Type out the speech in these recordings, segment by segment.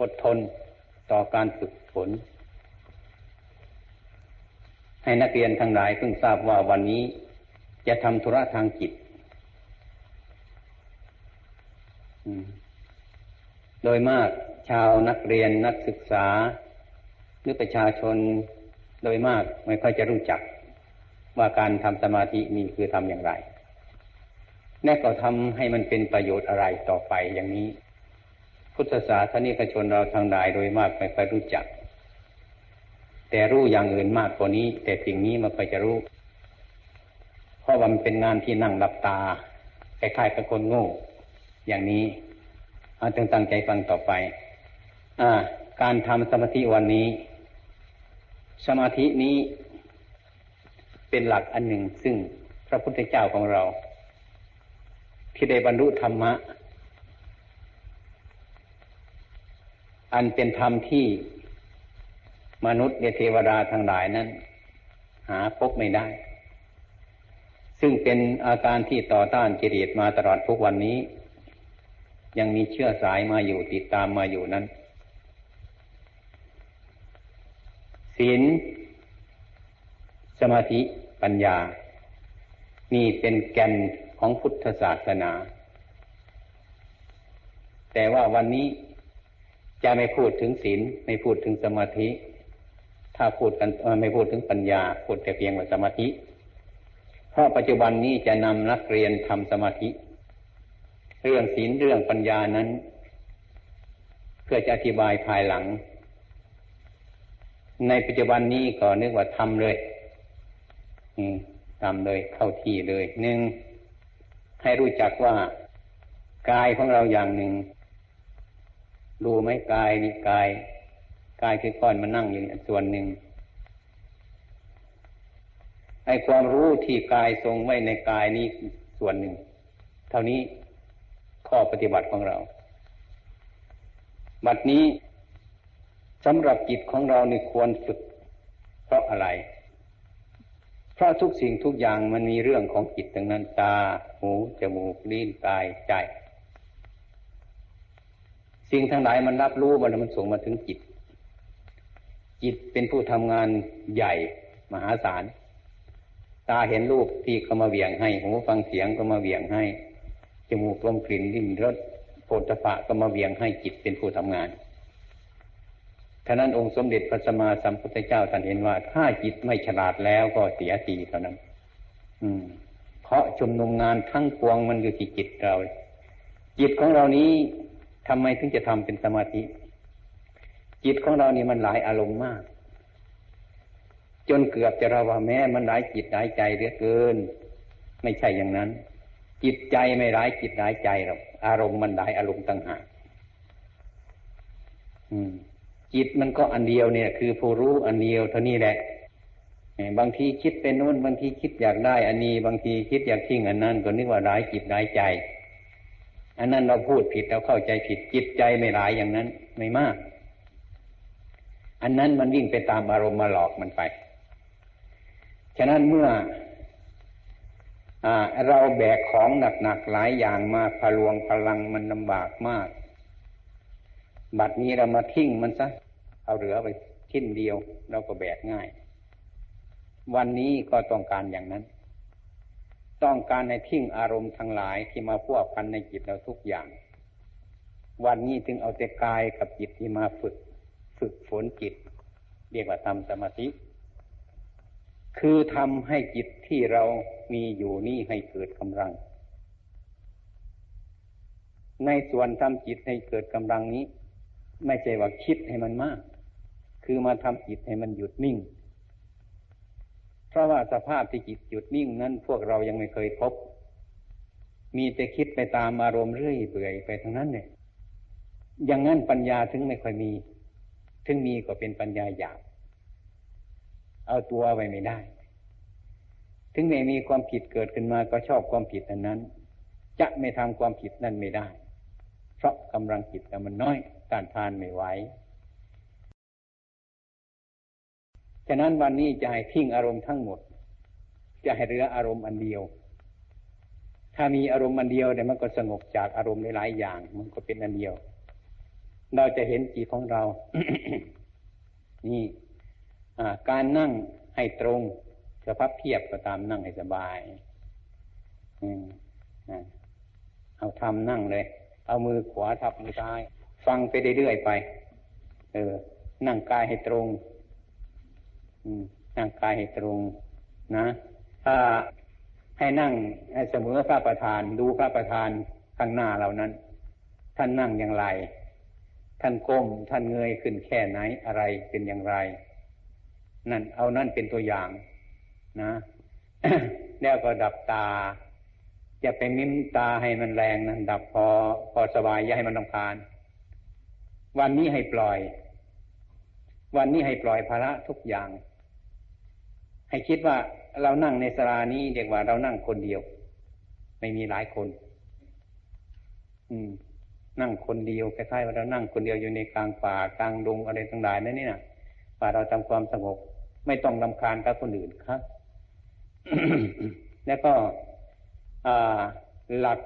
อดทนต่อการฝึกฝน ให้นักเรียนทั้งหลายเพิ่งทราบว่าวันนี้จะทำธุระทางจิตโดยมากชาวนักเรียนนักศึกษา หรือประชาชนโดยมากไม่ค่อยจะรู้จัก ว่าการทำสมาธินี่คือทำอย่างไร แน่ก็ทำให้มันเป็นประโยชน์อะไรต่อไปอย่างนี้ พุทธศาสนิกชนเราทางหลายโดยมากไม่ค่อยรู้จัก แต่รู้อย่างอื่นมากกว่านี้ แต่สิ่งนี้มันก็จะรู้ เพราะมันเป็นงานที่นั่งหลับตาคล้ายๆกับคนโง่ อย่างนี้เอาจงตั้งใจฟังต่อไป อ่า การทำสมาธิวันนี้ สมาธินี้เป็นหลักอันหนึ่งซึ่งพระพุทธเจ้าของเรา ที่ได้บรรลุธรรมะ อันเป็นธรรมที่มนุษย์เทวดาทั้งหลายนั้น หาพบไม่ได้ ซึ่งเป็นอาการที่ต่อต้านกิเลสมาตลอดทุกวันนี้ ยังมีเชื่อสายมาอยู่ติดตามมาอยู่นั้นศีลสมาธิปัญญา นี่เป็นแก่นของพุทธศาสนา แต่ว่าวันนี้ จะไม่พูดถึงศีลไม่พูดถึงสมาธิ ถ้าพูดกันไม่พูดถึงปัญญา พูดแต่เพียงว่าสมาธิ เพราะปัจจุบันนี้จะนำนักเรียนทำสมาธิ เรื่องศีลเรื่องปัญญานั้น เพื่อจะอธิบายภายหลัง ในปัจจุบันนี้ก็นึกว่าทำเลยทำเลยเข้าที่เลยหนึ่งให้รู้จักว่ากายของเราอย่างหนึ่ง รู้ไหมกายนี่กายกายคือก้อนมานั่งอยู่ส่วนหนึ่งไอ้ความรู้ที่กายทรงไว้ในกายนี้ส่วนหนึ่ง เท่านี้ข้อปฏิบัติของเรา บัดนี้สำหรับจิตของเรานี่ควรฝึก เพราะอะไร เพราะทุกสิ่งทุกอย่างมันมีเรื่องของจิตทั้งนั้นตา หู จมูก ลิ้น กาย ใจ สิ่งทั้งหลายมันรับรู้มันมันส่งมาถึงจิต จิตเป็นผู้ทำงานใหญ่มหาศาล ตาเห็นรูปที่เขามาเวียงให้หูฟังเสียงก็มาเวียงให้ จมูกลมกลิ่นลิ้นรสโผฏฐะก็มาเวียงให้จิตเป็นผู้ทำงานท่านั้นองค์สมเด็จพระสัมมาสัมพุทธเจ้าท่านเห็นว่า ถ้าจิตไม่ฉลาดแล้วก็เสียทีเท่านั้น อืม เพราะชุมนุมงานทั้งปวงมันอยู่ที่จิตเรา จิตของเรานี้ ทำไมถึงจะทำเป็นสมาธิ จิตของเรานี่มันหลายอารมณ์มาก จนเกือบจะเราว่าแม้มันหลายจิตหลายใจเหลือเกิน ไม่ใช่อย่างนั้น จิตใจไม่ร้ายจิตร้ายใจหรอกอารมณ์มันหลายอารมณ์ต่างหากจิตมันก็อันเดียวเนี่ย คือผู้รู้อันเดียวเท่านี้แหละบางทีคิดเป็นนู้นบางทีคิดอยากได้ อันนี้ บางทีคิดอยากทิ้งอันนั้นก็นึกว่าร้ายจิตร้ายใจ อันนั้นเราพูดผิดเราเข้าใจผิดจิตใจไม่ร้ายอย่างนั้นไม่มาก อันนั้นมันวิ่งไปตามอารมณ์มาหลอกมันไป ฉะนั้นเมื่อเราแบกของหนักๆหลายอย่างมาพลวงพลังมันลำบากมาก บัดนี้เรามาทิ้งมันซะเอาเหลือไปทิ้นเดียว เราก็แบกง่าย วันนี้ก็ต้องการอย่างนั้น ต้องการในทิ้งอารมณ์ทั้งหลายที่มาพัวพันในจิตเราทุกอย่าง วันนี้จึงเอาแต่กายกับจิตที่มาฝึก ฝึกฝนจิต เรียกว่าทำสมาธิ คือทำให้จิตที่เรามีอยู่นี่ให้เกิดกำลัง ในส่วนทำจิตให้เกิดกำลังนี้ ไม่ใช่ว่าคิดให้มันมาก คือมาทำจิตให้มันหยุดนิ่ง ราะว่าสภาพที่จิตหยุดนิ่งนั้นพวกเรายังไม่เคยพบ มีแต่คิดไปตามอารมณ์เรื่อยเปื่อยไปทั้งนั้นเนี่ยอย่างนั้นปัญญาถึงไม่ค่อยมี ถึงมีก็เป็นปัญญาหยาบ เอาตัวไว้ไม่ได้ ถึงแม้มีความผิดเกิดขึ้นมาก็ชอบความผิดอันนั้น จะไม่ทำความผิดนั้นไม่ได้ เพราะกำลังจิตมันน้อยต้านทานไม่ไหว ฉะนั้นวันนี้จะให้ทิ้งอารมณ์ทั้งหมด จะให้เหลืออารมณ์อันเดียว ถ้ามีอารมณ์อันเดียวเดี๋ยมันก็สงบจากอารมณ์หลายๆอย่าง มันก็เป็นอันเดียว เราจะเห็นจิตของเรา นี่การนั่งให้ตรงจะพับเพียบก็ตามนั่งให้สบายเอาทำนั่งเลย เอามือขวาทับมือซ้าย ฟังไปเรื่อยๆไป เออ นั่งกายให้ตรง นั่งกายให้ตรงนะ ถ้าให้นั่งให้เสมอพระประธานดูพระประธานข้างหน้าเหล่านั้น ท่านนั่งอย่างไร ท่านก้มท่านเงยขึ้นแค่ไหนอะไรเป็นอย่างไร นั่นเอานั่นเป็นตัวอย่างนะแล้วก็ดับตาอย่าไปมิ้มตาให้มันแรงนะดับพอพอสบายอย่าให้มันลำคาญ วันนี้ให้ปล่อย วันนี้ให้ปล่อยภาระทุกอย่าง ให้คิดว่าเรานั่งในสรานี้เรียกว่าเรานั่งคนเดียว ไม่มีหลายคน อืม นั่งคนเดียวคล้ายๆว่าเรานั่งคนเดียวอยู่ในกลางป่ากลางดงอะไรต่างๆนั่นนี่นะป่าเราทำความสงบ ไม่ต้องลำคาญกับคนอื่นครับ แล้วก็หลัก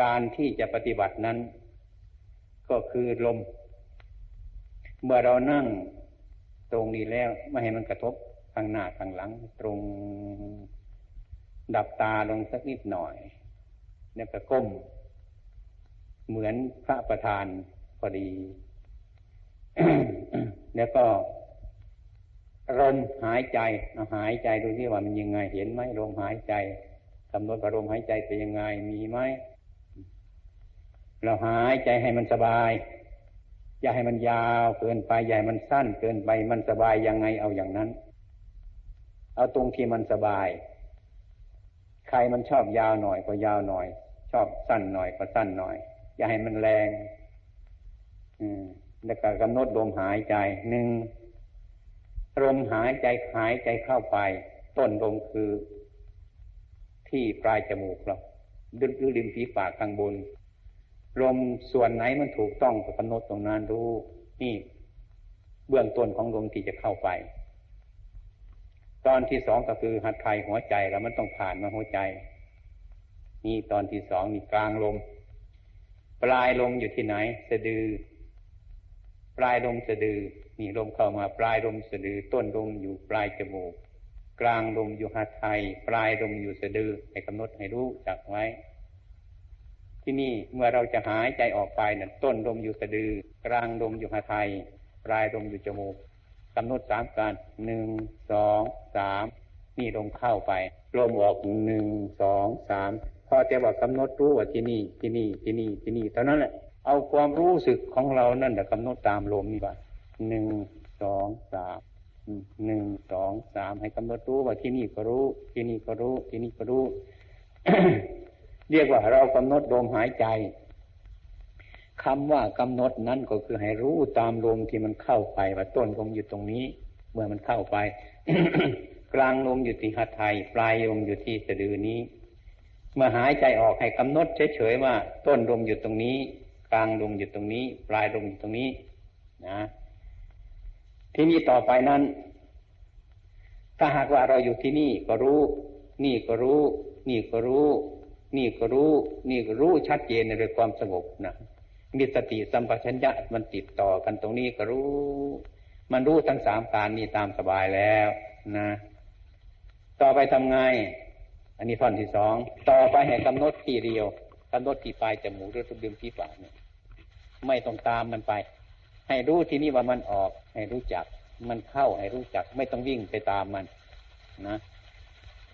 การที่จะปฏิบัตินั้น ก็คือลม เมื่อเรานั่งตรงนี้แล้ว ไม่ให้มันกระทบ ข้างหน้าข้างหลังตรง ดับตาลงสักนิดหน่อย แล้วก็ก้ม เหมือนพระประธานพอดี แล้วก็ลมหายใจหายใจดูที่ว่ามันยังไง เห็นไหมลมหายใจกำหนดอารมณ์หายใจเป็นยังไงมีไหมเราหายใจให้มันสบาย อย่าให้มันยาวเกินไปอย่าให้มันสั้นเกินไปมันสบายยังไงเอาอย่างนั้น เอาตรงที่มันสบาย ใครมันชอบยาวหน่อยก็ยาวหน่อย ชอบสั้นหน่อยก็สั้นหน่อย อย่าให้มันแรง อืมแล้วก็กำหนดลมหายใจหนึ่งลมหายใจหายใจเข้าไป ต้นลมคือ ที่ปลายจมูกเราดึงริมฝีปากข้างบนลมส่วนไหนมันถูกต้องกับกำหนดตรงนั้นรู้นี่ เบื้องต้นของลมที่จะเข้าไป ตอนที่สองก็คือหัดไทยหัวใจแล้วมันต้องผ่านมาหัวใจ นี่ตอนที่สองนี่กลางลม ปลายลมอยู่ที่ไหน สะดือ ปลายลมสะดือ นี่ลมเข้ามาปลายลมสะดือ ต้นลมอยู่ปลายจมูก กลางลมอยู่หัดไทยปลายลมอยู่สะดือให้กำหนดให้รู้จักไว้ ที่นี่เมื่อเราจะหายใจออกไปนั่นต้นลมอยู่สะดือ กลางลมอยู่หัดไทยปลายลมอยู่จมูก กำหนดสามการหนึ่งสองสามนี่ลมเข้าไปลมออกหนึ่งสองสามพอจะบอกกำหนดรู้ว่าที่นี่ที่นี่ที่นี่ที่นี่เท่านั้นแหละเอาความรู้สึกของเรานั่นแหละกำหนดตามลมนี่ว่าหนึ่งสองสามหนึ่งสองสามให้กำหนดรู้ว่าที่นี่ก็รู้ ที่นี่ก็รู้ ที่นี่ก็รู้ เรียกว่าเรากำหนดลมหายใจ คำว่ากำหนดนั้นก็คือให้รู้ตามลมที่มันเข้าไปว่าต้นลมอยู่ตรงนี้ เมื่อมันเข้าไป กลางลมอยู่ที่หัดไทยปลายลมอยู่ที่สะดือนี้ เมื่อหายใจออกให้กำหนดเฉยๆว่า ต้นลมอยู่ตรงนี้ กลางลมอยู่ตรงนี้ ปลายลมอยู่ตรงนี้นะที่นี่ต่อไปนั้น ถ้าหากว่าเราอยู่ที่นี่ก็รู้ นี่ก็รู้ นี่ก็รู้ นี่ก็รู้ นี่ก็รู้ชัดเจนในเรื่องความสงบนะ มีสติสัมปชัญญะมันติดต่อกันตรงนี้ก็รู้ มันรู้ทั้งสามการนี้ตามสบายแล้วนะ ต่อไปทำไง อันนี้ท่อนที่สอง ต่อไปให้กำหนดที่เดียวกำหนดที่ปลายจมูกหรือตุดึมที่ปากเนี่ยไม่ต้องตามมันไป ให้รู้ที่นี่ว่ามันออก ให้รู้จัก มันเข้าให้รู้จัก ไม่ต้องวิ่งไปตามมัน นะ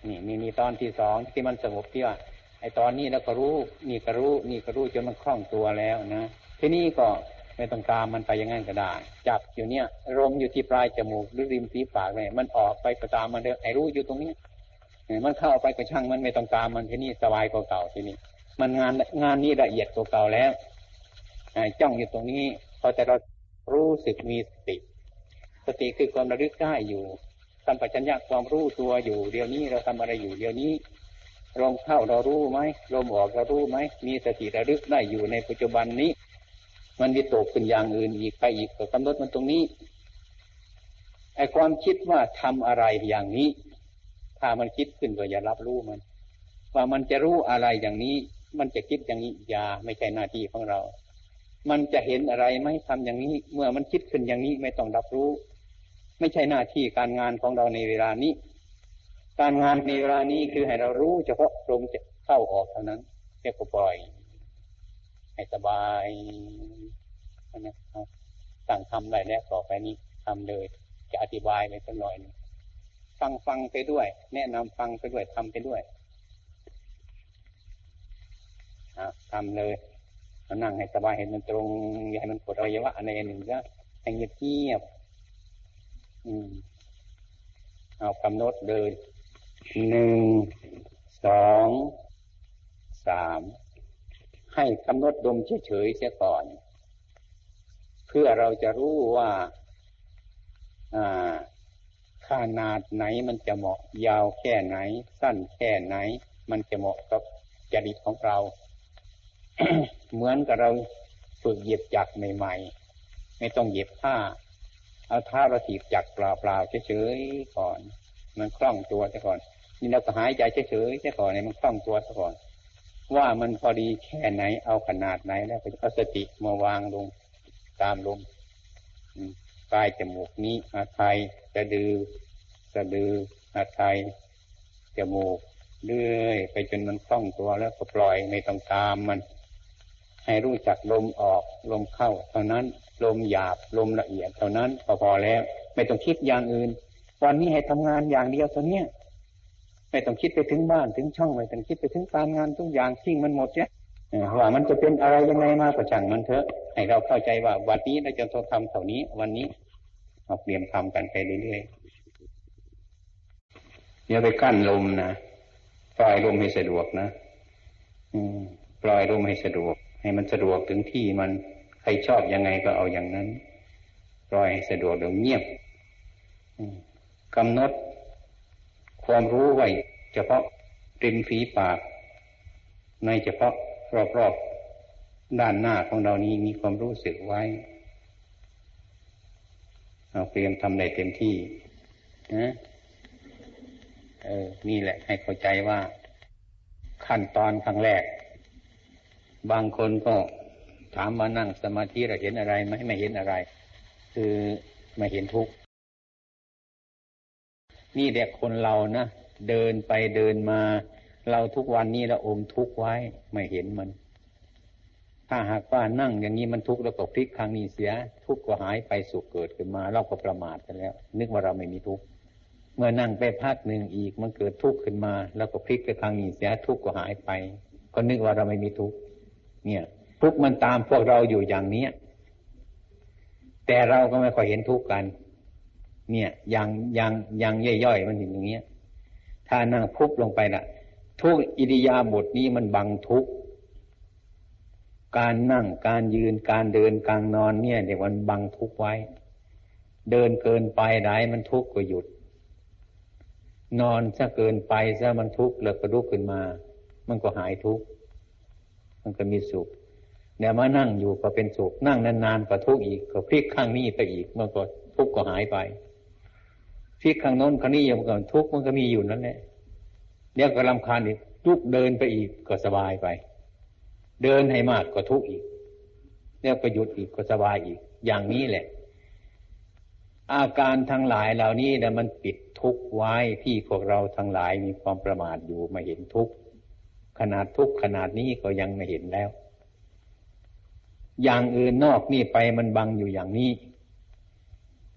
นี่มีมีตอนที่สองที่มันสงบที่ว่า ไอ้ตอนนี้แล้วก็รู้นี่ก็รู้นี่ก็รู้จนมันคล่องตัวแล้วนะที่นี่ก็ไม่ต้องตามมันไปอย่างนั้นก็ได้ จับอยู่เนี่ยลมอยู่ที่ปลายจมูกหรือริมฝีปากเนี่ยมันออกไปก็ตามมันเด้อไอ้รู้อยู่ตรงนี้มันเข้าไปก็ช่างมันไม่ต้องตามมันที่นี่สบายกว่าเก่าที่นี่มันงานงานนี้ละเอียดกว่าเก่าแล้วจ้องอยู่ตรงนี้พอแต่เรารู้สึกมีสติ สติคือความระลึกได้อยู่สัมปชัญญะความรู้ตัวอยู่ เดี๋ยวนี้เราทำอะไรอยู่เดี๋ยวนี้ ลมเข้าเรารู้ไหมลมออกเรารู้ไหมมีสติระลึกได้อยู่ในปัจจุบันนี้ มันมีตกขึ้นอย่างอื่นอีกไปอีกก็กำหนดมันตรงนี้ไอ้ความคิดว่าทำอะไรอย่างนี้ ถ้ามันคิดขึ้นก็อย่ารับรู้มัน ว่ามันจะรู้อะไรอย่างนี้ มันจะคิดอย่างนี้อย่าไม่ใช่หน้าที่ของเรา มันจะเห็นอะไรไหมทำอย่างนี้ เมื่อมันคิดขึ้นอย่างนี้ไม่ต้องรับรู้ ไม่ใช่หน้าที่การงานของเราในเวลานี้ การงานในเวลานี้คือให้เรารู้เฉพาะลมจะเข้าออกเท่านั้นเรียกว่าปล่อย ให้สบายนะครับสั่งทำได้แล้วต่อไปนี้ทำเลย จะอธิบายไปสักหน่อยนึงฟังฟังไปด้วย แนะนำฟังไปด้วยทำไปด้วยทำเลยนั่งให้สบายให้มันตรงอย่าให้มันปวดอวัยวะอะไรหนึ่งก็ให้เงียบเงียบอืมเอากำหนดเลย หนึ่งสองสามให้กำหนดดมเฉยๆเสียก่อน เพื่อเราจะรู้ว่าขนาดไหนมันจะเหมาะยาวแค่ไหน สั้นแค่ไหน มันจะเหมาะกับจริตของเรา เหมือนกับเราฝึกเหยียบจักรใหม่ๆ ไม่ต้องเหยียบผ้า เอาเท้าเราถีบจักรเปล่าๆเฉยๆก่อน มันคล่องตัวซะก่อน นี่เราก็หายใจเฉยๆซะก่อนเนี่ยมันคล่องตัวซะก่อน ว่ามันพอดีแค่ไหนเอาขนาดไหนแล้วก็เอาสติมาวางลงตามลมปลายจมูกนี้อาไทยสะดือสะดืออาไทยจมูกเรื่อยไปจนมันคล่องตัวแล้วก็ปล่อยไม่ต้องตามมัน ให้รู้จักลมออกลมเข้า เท่านั้นลมหยาบลมละเอียดเท่านั้นพอพอแล้ว ไม่ต้องคิดอย่างอื่น วันนี้ให้ทำงานอย่างเดียวเท่านี้ ไม่ต้องคิดไปถึงบ้านถึงช่องไม่ต้องคิดไปถึงการงานทุกอย่างทิ้งมันหมดเนี่ยว่ามันจะเป็นอะไรยังไงมาก็ช่างมันเถอะ ให้เราเข้าใจว่าวันนี้เราจะต้องทำเท่านี้ วันนี้เราเตรียมทำกันไปเรื่อยๆอย่าไปกั้นลมนะปล่อยลมให้สะดวกนะอืมปล่อยลมให้สะดวก ให้มันสะดวกถึงที่มันใครชอบยังไงก็เอาอย่างนั้น ปล่อยให้สะดวกเดี๋ยวเงียบกำหนด ความรู้ไว้เฉพาะริมฝีปาก ในเฉพาะรอบๆด้านหน้าของเรานี้มีความรู้สึกไว้เราเตรียมทำได้เต็มที่นะเออ นี่แหละ ให้เข้าใจว่า ขั้นตอนครั้งแรก บางคนก็ถามมานั่งสมาธิเราเห็นอะไรไหมไม่เห็นอะไร คือไม่เห็นทุกข์ นี่เด็กคนเรานะเดินไปเดินมา เราทุกวันนี้เราอมทุกข์ไว้ไม่เห็นมัน ถ้าหากว่านั่งอย่างนี้มันทุกข์แล้วก็พลิกครั้งนี้เสีย ทุกข์ก็หายไปสุขเกิดขึ้นมา เราก็ประมาทกันแล้ว นึกว่าเราไม่มีทุกข์เมื่อนั่งไปพักหนึ่งอีกมันเกิดทุกข์ขึ้นมา แล้วก็พลิกไปครั้งนี้เสียทุกข์ก็หายไป ก็นึกว่าเราไม่มีทุกข์เนี่ย ทุกข์มันตามพวกเราอยู่อย่างเนี้ยแต่เราก็ไม่ค่อยเห็นทุกข์กัน เนี่ยอย่างอย่างอย่างย่อยๆมันเห็นอย่างเงี้ย ถ้านั่งพุบลงไปละทุกอิริยาบถนี้มันบังทุกการนั่งการยืนการเดินการนอนเนี่ยเดี๋ยวมันบังทุกไว้ เดินเกินไปได้มันทุกข์ก็หยุด นอนซะเกินไปซะมันทุกข์แล้วก็ลุกขึ้นมา มันก็หายทุกข์มันก็มีสุขเดี๋ยวมานั่งอยู่ก็เป็นสุขนั่งนานๆก็ทุกข์อีกก็พลิกข้างนี้ไปอีกมันก็ทุกข์ก็หายไป พลิกข้างโน้นข้างนี้อยังก็ทุกข์มันก็มีอยู่นั่นแหละเดี๋ยวก็ลำคาญอีกลุกเดินไปอีกก็สบายไป เดินให้มากก็ทุกข์อีกเดี๋ยวก็หยุดอีกก็สบายอีก อย่างนี้แหละ อาการทั้งหลายเหล่านี้นะมันปิดทุกข์ไว้ที่พวกเราทั้งหลายมีความประมาทอยู่มาเห็นทุกข์ขนาดทุกขนาดนี้ก็ยังไม่เห็นแล้ว อย่างอื่นนอกนี่ไปมันบังอยู่อย่างนี้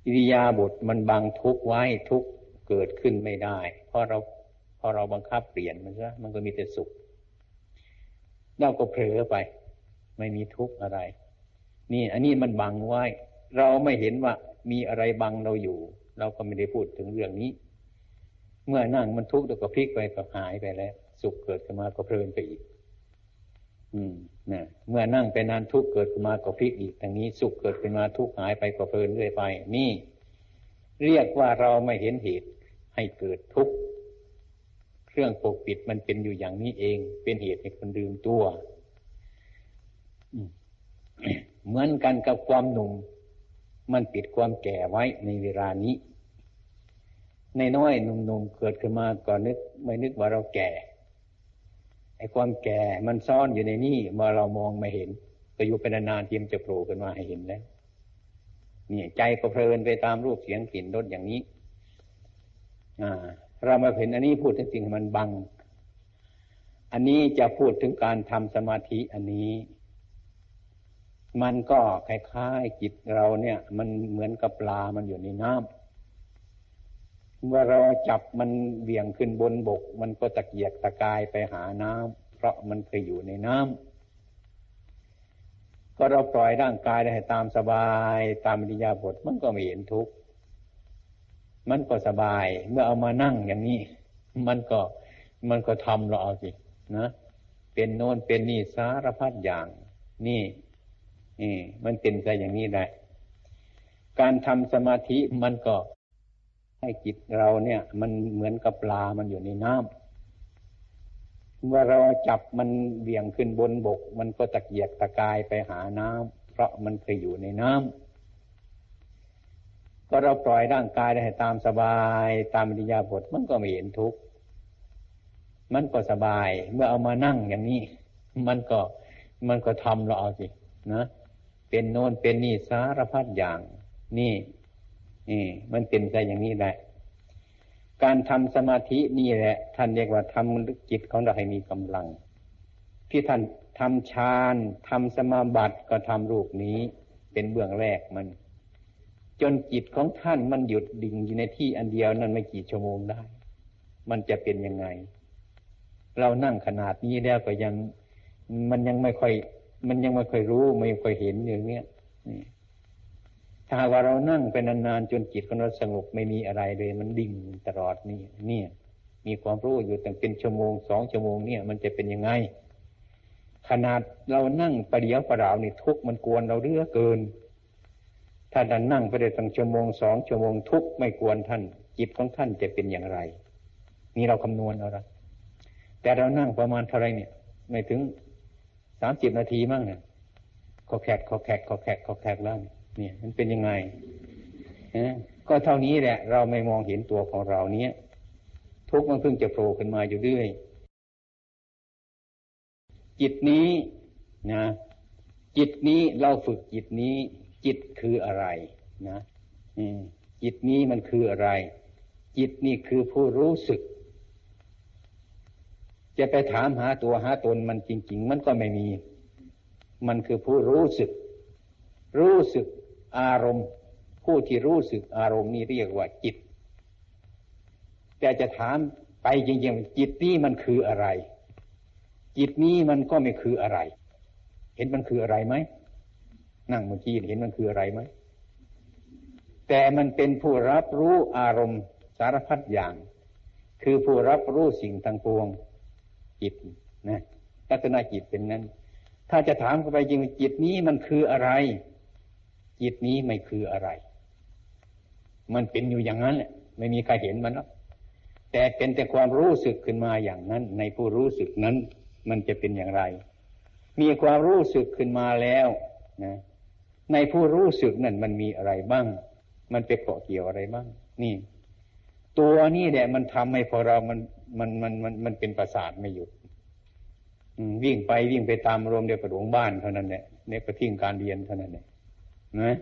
อิริยาบถมันบังทุกไว้ทุกเกิดขึ้นไม่ได้ เพราะเราพอเราบังคับเปลี่ยนมันซะมันก็มีแต่สุขเราก็เผลอไป ไม่มีทุกข์อะไร นี่ อันนี้มันบังไว้ เราไม่เห็นว่ามีอะไรบังเราอยู่ เราก็ไม่ได้พูดถึงเรื่องนี้ เมื่อนั่งมันทุกข์แล้วก็พลิกไปก็หายไปแล้ว สุขเกิดขึ้นมาก็เพลินไปอีก อืมนะเมื่อนั่งไปนานทุกเกิดขึ้นมาก็พลิกอีกทางนี้สุขเกิดขึ้นมาทุกหายไปก็เพลินเรื่อยไป นี่ เรียกว่าเราไม่เห็นเหตุให้เกิดทุกข์เครื่องปกปิดมันเป็นอยู่อย่างนี้เอง เป็นเหตุให้คนดื่มตัวเหมือนกันกับความหนุ่ม มันปิดความแก่ไว้ในเวลานี้ในน้อยหนุ่มๆเกิดขึ้นมาก็นึก ไม่นึกว่าเราแก่ อ้ความแก่มันซ่อนอยู่ในนี่มาเรามองไม่เห็นก็อยู่เป็นนานๆทียมจะโผล่ขึ้นมาให้เห็นแล้วเนี่ยใจก็เพลินไปตามรูปเสียงกลิ่นรสอย่างนี้ อ่า เรามาเห็นอันนี้พูดถึงสิ่งมันบัง อันนี้จะพูดถึงการทำสมาธิอันนี้ มันก็คล้ายๆจิตเราเนี่ย มันเหมือนกับปลามันอยู่ในน้ำ เมื่อเราจับมันเบี่ยงขึ้นบนบก มันก็ตะเกียกตะกายไปหาน้ำเพราะมันเคยอยู่ในน้ำก็เราปล่อยร่างกายได้ตามสบายตามอิยาบทมันก็ไม่เห็นทุกข์มันก็สบาย เมื่อเอามานั่งอย่างนี้ มันก็มันก็ทำเราเอาสินะเป็นโน่นเป็นนี่สารพัดอย่าง นี่นี่มันเป็นไปอย่างนี้ได้ การทำสมาธิมันก็ ให้จิตเราเนี่ย มันเหมือนกับปลามันอยู่ในน้ำเมื่อเราจับมันเบี่ยงขึ้นบนบก มันก็ตะเกียกตะกายไปหาน้ำเพราะมันเคยอยู่ในน้ำก็เราปล่อยร่างกายได้ตามสบาย ตามอิยาบทมันก็ไม่เห็นทุกข์มันก็สบาย เมื่อเอามานั่งอย่างนี้ มันก็มันก็ทำเราเอาสินะเป็นโน่นเป็นนี่สารพัดอย่าง นี่ี่มันเป็นใจอย่างนี้แหละการทำสมาธินี่แหละ ท่านเรียกว่าทำจิตของเราให้มีกำลัง ที่ท่านทำฌานทำสมาบัติก็ทำรูปนี้ เป็นเบื้องแรกมัน จนจิตของท่านมันหยุดดิ่งอยู่ในที่อันเดียวนั้นไม่กี่ชั่วโมงได้ มันจะเป็นยังไง เรานั่งขนาดนี้แล้วก็ยังมันยังไม่ค่อย มันยังไม่ค่อยรู้ ไม่ค่อยเห็นอย่างเนี้ยนี่ ถ้าว่าเรานั่งไปนานๆจนจิตของเราสงบไม่มีอะไรเลย มันดิ่งตลอดนี่เนี่ย มีความรู้อยู่ตั้งเป็นชั่วโมงสองชั่วโมงเนี่ย มันจะเป็นยังไง ขนาดเรานั่งประเดี๋ยวประดาวนี่ทุกมันกวนเราเรื่อเกิน ถ้าท่านนั่งไปได้ตั้งชั่วโมงสองชั่วโมงทุกไม่กวนท่าน จิตของท่านจะเป็นอย่างไร นี่เราคำนวณเอาละแต่เรานั่งประมาณเท่าไรเนี่ย ไม่ถึงสามสิบนาทีมั้งเนี่ยขอแขกขอแขกขอแขกขอแขกแล้วเนี่ย เนี่ย มันเป็นยังไงก็เท่านี้แหละ เราไม่มองเห็นตัวของเราเนี้ยทุกมันเพิ่งจะโผล่ขึ้นมาอยู่เรื่อยจิตนี้นะ จิตนี้เราฝึกจิตนี้ จิตคืออะไรนะจิตนี้มันคืออะไร จิตนี่คือผู้รู้สึก จะไปถามหาตัวหาตนมันจริง ๆ มันก็ไม่มี มันคือผู้รู้สึก รู้สึก อารมณ์ ผู้ที่รู้สึกอารมณ์นี้เรียกว่าจิต แต่จะถามไปจริงๆจิตนี้มันคืออะไร จิตนี้มันก็ไม่คืออะไร เห็นมันคืออะไรไหมนั่งเมื่อกี้เห็นมันคืออะไรไหมแต่มันเป็นผู้รับรู้อารมณ์สารพัดอย่าง คือผู้รับรู้สิ่งทั้งปวง จิตนะลักษณะจิตเป็นนั้น ถ้าจะถามไปจริงจิตนี้มันคืออะไร จิตนี้ไม่คืออะไร มันเป็นอยู่อย่างนั้นแหละ ไม่มีใครเห็นมันหรอกแต่เป็นแต่ความรู้สึกขึ้นมาอย่างนั้น ในผู้รู้สึกนั้น มันจะเป็นอย่างไร มีความรู้สึกขึ้นมาแล้วนะในผู้รู้สึกนั้นมันมีอะไรบ้าง มันไปเกาะเกี่ยวอะไรบ้าง นี่ ตัวนี้แหละมันทำให้พอเรามันมันมันมันมันเป็นประสาทไม่หยุดวิ่งไปวิ่งไปตามรวมเดียวกับหลวงบ้านเท่านั้นแหละเนี่ยก็ทิ้งการเรียนเท่านั้นแหละ นะ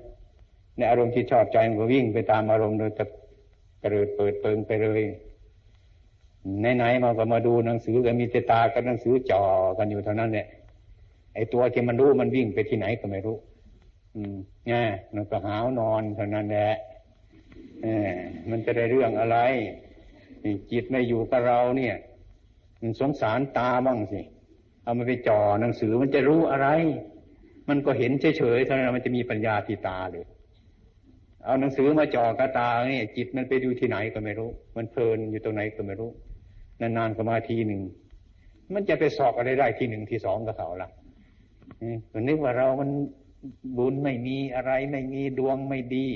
ในอารมณ์ที่ชอบใจมันก็วิ่งไปตามอารมณ์โดยจะกระเดิดเปิดเปิงไปเลยไหนๆมาก็มาดูหนังสือกันมีตตากับหนังสือจ่อกันอยู่เท่านั้นแหละไอ้ตัวที่มันรู้มันวิ่งไปที่ไหนก็ไม่รู้ อืมง่มันก็หาวนอนเท่านั้นแหละเออมันจะได้เรื่องอะไรจิตไม่อยู่กับเราเนี่ย มันสงสารตาบ้างสิ เอามาไปจ่อหนังสือมันจะรู้อะไร มันก็เห็นเฉยๆเท่านั้นมันจะมีปัญญาที่ตาเลย เอาหนังสือมาจ่อกระตาเนี่ยจิตมันไปดูที่ไหนก็ไม่รู้ มันเพลินอยู่ตรงไหนก็ไม่รู้ นานๆก็มาทีหนึ่งมันจะไปสอบอะไรได้ทีหนึ่งทีสองกับเขาละมันนึกว่าเรามันบุญไม่มีอะไรไม่มีดวงไม่ดี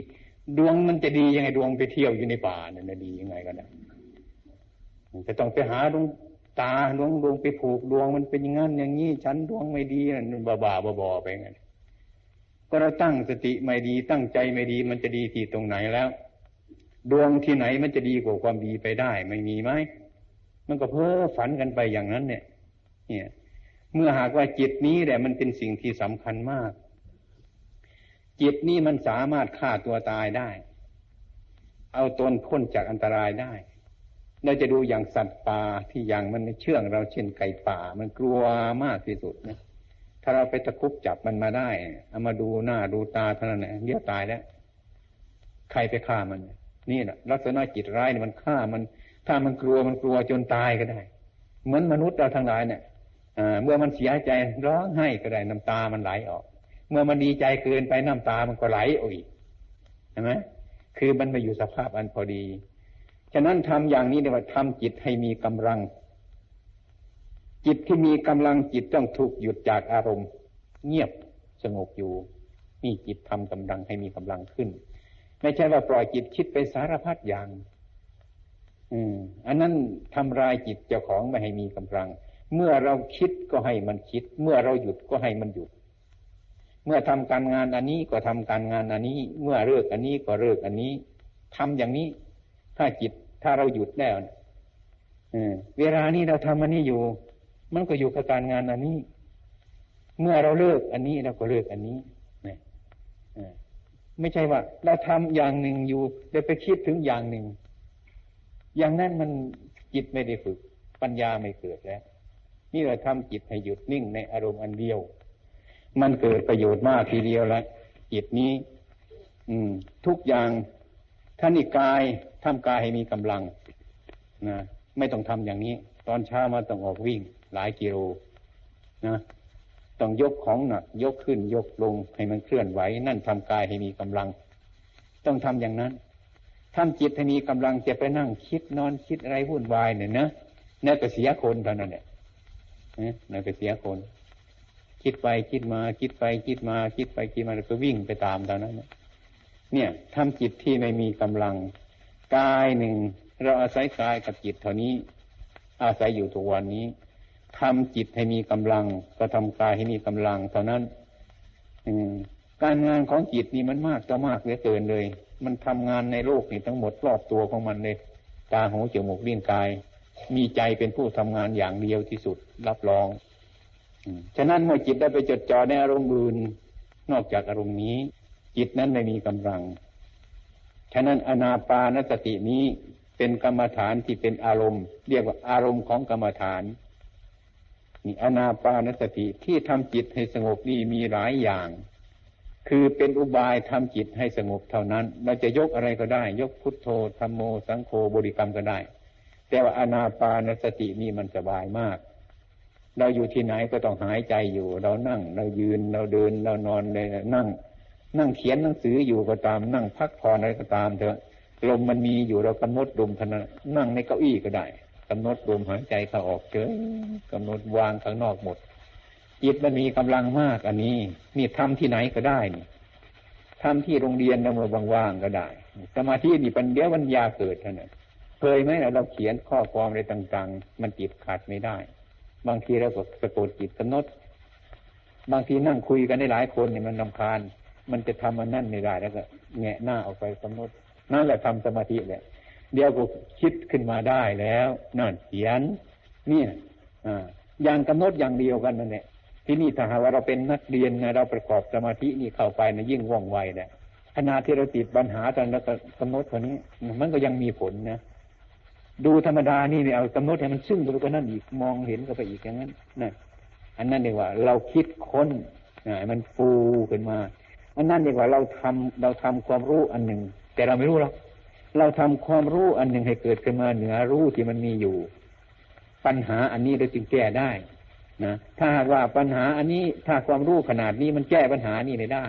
ดวงมันจะดียังไงดวงไปเที่ยวอยู่ในป่าเนี่ยดียังไงกันนะจะต้องไปหาดวง ตาดวงดวงไปผูกดวงมันเป็นอย่างนั้นอย่างนี้ฉันดวงไม่ดีนั่นบ้าบ้าบอไปงั้นก็เราตั้งสติไม่ดี ตั้งใจไม่ดี มันจะดีที่ตรงไหนแล้ว ดวงที่ไหนมันจะดีกว่าความดีไปได้ ไม่มีไหมมันก็เพ้อฝันกันไปอย่างนั้น เนี่ย เนี่ย เมื่อหากว่าจิตนี้แหละมันเป็นสิ่งที่สำคัญมาก จิตนี้มันสามารถฆ่าตัวตายได้ เอาตนพ้นจากอันตรายได้ เราจะดูอย่างสัตว์ป่าที่อย่างมันไม่เชื่องเราเช่นไก่ป่า มันกลัวมากที่สุดนะถ้าเราไปตะคุบจับมันมาได้เอามาดูหน้าดูตาเท่านั้นแหละเดี๋ยวตายแล้วใครไปฆ่ามัน นี่แหละลักษณะจิตร้ายเนี่ยมันฆ่ามัน ถ้ามันกลัวมันกลัวจนตายก็ได้ เหมือนมนุษย์เราทั้งหลายเนี่ยเมื่อมันเสียใจร้องไห้ก็ได้น้ำตามันไหลออก เมื่อมันดีใจเกินไปน้ำตามันก็ไหลออกอีกเห็นไหมคือมันมาอยู่สภาพอันพอดี ฉะนั้นทำอย่างนี้เรียกว่าทำจิตให้มีกำลัง จิตที่มีกำลังจิตต้องถูกหยุดจากอารมณ์ เงียบสงบอยู่นี่จิตทำกำลังให้มีกำลังขึ้น ไม่ใช่ว่าปล่อยจิตคิดไปสารพัดอย่าง อืม อันนั้นทำลายจิตเจ้าของไม่ให้มีกำลัง เมื่อเราคิดก็ให้มันคิด เมื่อเราหยุดก็ให้มันหยุด เมื่อทำการงานอันนี้ก็ทำการงานอันนี้ เมื่อเลิกอันนี้ก็เลิกอันนี้ทำอย่างนี้ถ้าจิต ถ้าเราหยุดแล้วเวลานี้เราทำอันนี้อยู่ มันก็อยู่กับการงานอันนี้ เมื่อเราเลิกอันนี้เราก็เลิกอันนี้นะไม่ใช่ว่า เราทำอย่างหนึ่งอยู่เดี๋ยวไปคิดถึงอย่างหนึ่ง อย่างนั้นมันจิตไม่ได้ฝึก ปัญญาไม่เกิดแล้ว นี่เราทำจิตให้หยุดนิ่งในอารมณ์อันเดียว มันเกิดประโยชน์มากทีเดียวละจิตนี้ อืม ทุกอย่าง ท่านี่กายทำกายให้มีกำลังนะไม่ต้องทำอย่างนี้ ตอนเช้ามาต้องออกวิ่ง หลายกิโลนะต้องยกของหนักยกขึ้นยกลงให้มันเคลื่อนไหว นั่นทำกายให้มีกำลัง ต้องทำอย่างนั้นทำจิตให้มีกำลังจะไปนั่งคิดนอนคิดอะไรวุ่นวายเนี่ยนะนั่นก็เสียคนเท่านั้นแหละนั่นก็เสียคน คิดไปคิดมา คิดไปคิดมา คิดไปคิดมาแล้วก็วิ่งไปตามตอนนั้น เนี่ยทำจิตที่ไม่มีกำลังกายหนึ่งเราอาศัยกายกับจิตเท่านี้ อาศัยอยู่ทุกวันนี้ทำจิตให้มีกำลัง ก็ทำกายให้มีกำลังเท่านั้นอืการงานของจิตนี่มันมากจะมากเหลือเกินเลย มันทำงานในโลกนี่ทั้งหมดรอบตัวของมันเลยตาหูจมูกลิ้นกาย มีใจเป็นผู้ทำงานอย่างเดียวที่สุดรับรองฉะนั้นเมื่อจิตได้ไปจดจ่อในอารมณ์อื่นนอกจากอารมณ์นี้ จิตนั้นไม่มีกำลัง ฉะนั้นอนาปานสตินี้เป็นกรรมฐานที่เป็นอารมณ์ เรียกว่าอารมณ์ของกรรมฐานนี่อนาปานสติที่ทำจิตให้สงบนี่มีหลายอย่าง คือเป็นอุบายทำจิตให้สงบเท่านั้น เราจะยกอะไรก็ได้ ยกพุทโธธรรมโม สังโฆบริกรรมก็ได้ แต่ว่าอนาปานสตินี่มันสบายมากเราอยู่ที่ไหนก็ต้องหายใจอยู่ เรานั่ง เรายืนเราเดินเรานอนเลยนั่ง นั่งเขียนหนังสืออยู่ก็ตาม นั่งพักผ่อนอะไรก็ตามเถอะลมมันมีอยู่เรากำหนดลมทนนั่งในเก้าอี้ก็ได้กำหนดลมหายใจเข้าออกเฉยกำหนดวางข้างนอกหมดจิตมันมีกำลังมากอันนี้นี่ทำที่ไหนก็ได้นี่ทำที่โรงเรียนนะเมื่อว่างๆก็ได้ สมาธินี่ปัญญาปัญญาเกิดเท่านั้นเคยไหมเราเขียนข้อความอะไรต่างๆ มันจิตขาดไม่ได้ บางทีเราก็สะกดจิตกำหนด บางทีนั่งคุยกันได้หลายคนเนี่ยมันลำคาญ มันจะทำมันนั่นไม่ได้แล้วก็แงะหน้าออกไปกำหนดนั่นแหละทำสมาธิแหละเดี๋ยวก็คิดขึ้นมาได้แล้วนั่นเขียนเนี่ยอ่าอย่างกำหนดอย่างเดียวกันนั่นแหละที่นี่ถ้าหากว่าเราเป็นนักเรียนนะเราประกอบสมาธินี่เข้าไปนะยิ่งว่องไวแหละขณะที่เราติดปัญหาตอนเรากำหนดตัวนี้ มันก็ยังมีผลนะดูธรรมดานี่เนี่ยเอากำหนดให้มันซึ่งไปกว่านั้นอีกมองเห็นก็ไปอีกอย่างนั้นนั่นอันนั้นเรียกว่า เราคิดค้นมันฟูขึ้นมา อันนั้นเรียกว่าเราทำเราทำความรู้อันหนึ่ง แต่เราไม่รู้หรอกเราทำความรู้อันหนึ่งให้เกิดขึ้นมาเหนือรู้ที่มันมีอยู่ ปัญหาอันนี้เราจึงแก้ได้นะถ้าว่าปัญหาอันนี้ถ้าความรู้ขนาดนี้มันแก้ปัญหานี้ไม่ได้